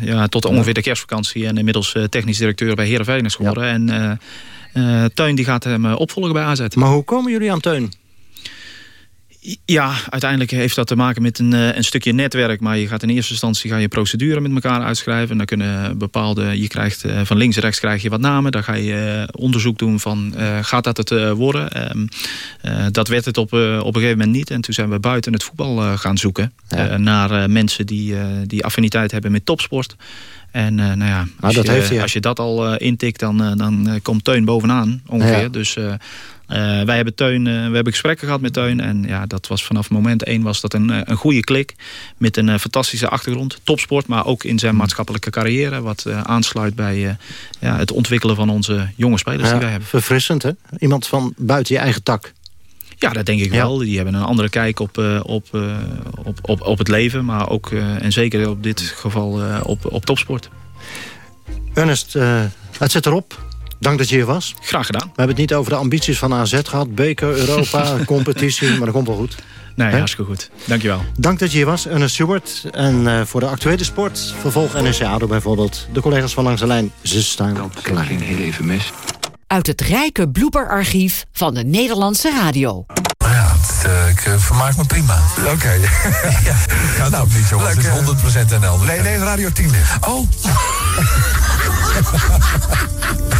ja, tot ongeveer de kerstvakantie... en inmiddels technisch directeur bij Heerenveen is geworden. En Teun die gaat hem opvolgen bij AZ. Maar hoe komen jullie aan Teun? Ja, uiteindelijk heeft dat te maken met een, eh, een stukje netwerk. Maar je gaat in eerste instantie ga je procedure met elkaar uitschrijven. En dan kunnen bepaalde, je krijgt eh, van links en rechts krijg je wat namen. Dan ga je eh, onderzoek doen van gaat dat het worden? Ehm, eh, dat werd het op, op een gegeven moment niet. En toen zijn we buiten het voetbal gaan zoeken. Ja. naar mensen die, die affiniteit hebben met topsport. En nou ja, als, dat je, heeft hij, ja. als je dat al intikt, dan, dan komt Teun bovenaan ongeveer. Ja. Dus wij hebben Teun, eh, we hebben gesprekken gehad met Teun. En ja, dat was vanaf moment één was dat een, eh, een goede klik. Met een eh, fantastische achtergrond. Topsport, maar ook in zijn maatschappelijke carrière. Wat eh, aansluit bij eh, ja, het ontwikkelen van onze jonge spelers die wij Ja, hebben. verfrissend, hè? Iemand van buiten je eigen tak. Ja, dat denk ik Ja. wel. Die hebben een andere kijk op, eh, op, eh, op, op, op het leven. Maar ook, eh, en zeker op dit geval, eh, op, op topsport. Ernest, eh, het zit erop. Dank dat je hier was. Graag gedaan. We hebben het niet over de ambities van AZ gehad. Beker, Europa, competitie, maar dat komt wel goed. Nee, Hè? hartstikke goed. Dankjewel. Dank dat je hier was, Ernest Stewart. En eh, voor de actuele sport, vervolg NEC ADO bijvoorbeeld. De collega's van Langs de Lijn, ze staan klaar. ging heel even mis. Uit het rijke blooperarchief van de Nederlandse radio. Nou ja, het, eh, ik eh, vermaak me prima. Oké. ja, gaat nou, niet zo. Het is 100% NL. Nee, nee, Radio 10 ligt. Oh.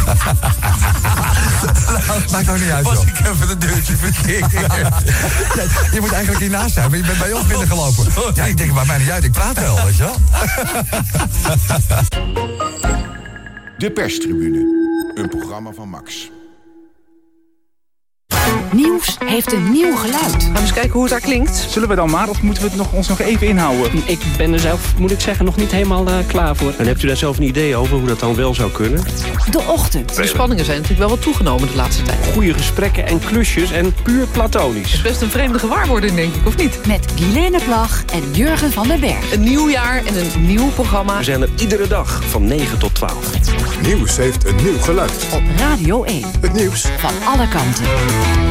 Maakt ook niet uit, Was ik even een deurtje verkeerd. je moet eigenlijk hiernaast zijn, maar je bent bij ons binnengelopen. Ja, ik denk, maar mij niet uit, ik praat wel, weet je wel. De perstribune. Een programma van Max. Nieuws heeft een nieuw geluid. Gaan we eens kijken hoe het daar klinkt. Zullen we dan maar, of moeten we het nog, ons nog even inhouden? Ik ben er zelf, moet ik zeggen, nog niet helemaal eh, klaar voor. En hebt u daar zelf een idee over hoe dat dan wel zou kunnen? De ochtend. De spanningen zijn natuurlijk wel wat toegenomen de laatste tijd. Goede gesprekken en klusjes en puur platonisch. Best een vreemde gewaarwording, denk ik, of niet? Met Guilaine Plag en Jurgen van den Berg. Een nieuw jaar en een nieuw programma. We zijn er iedere dag van 9 tot 12. Nieuws heeft een nieuw geluid. Op Radio 1. Het nieuws Van alle kanten.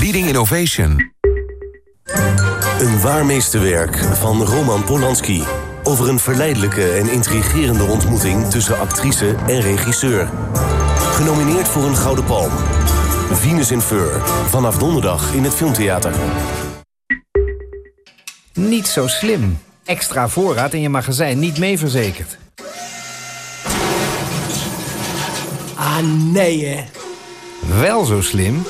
Leading innovation. Een waar meesterwerk van Roman Polanski. Over een verleidelijke en intrigerende ontmoeting tussen actrice en regisseur. Genomineerd voor een Gouden Palm. Venus in Fur. Vanaf donderdag in het Filmtheater. Niet zo slim. Extra voorraad in je magazijn niet mee verzekerd. Ah, nee hè. Wel zo slim.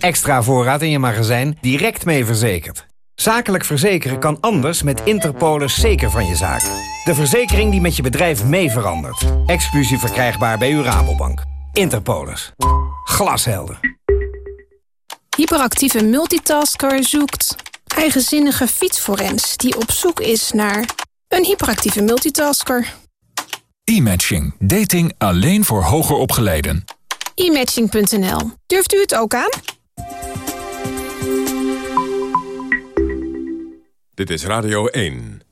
Extra voorraad in je magazijn direct mee verzekerd. Zakelijk verzekeren kan anders met Interpolis zeker van je zaak. De verzekering die met je bedrijf mee verandert. Exclusief verkrijgbaar bij uw Rabobank. Interpolis. Glashelder. Hyperactieve multitasker zoekt eigenzinnige fietsforens... die op zoek is naar een hyperactieve multitasker. E-matching. Dating alleen voor hoger opgeleiden. E-matching.nl. Durft u het ook aan? Dit is Radio 1.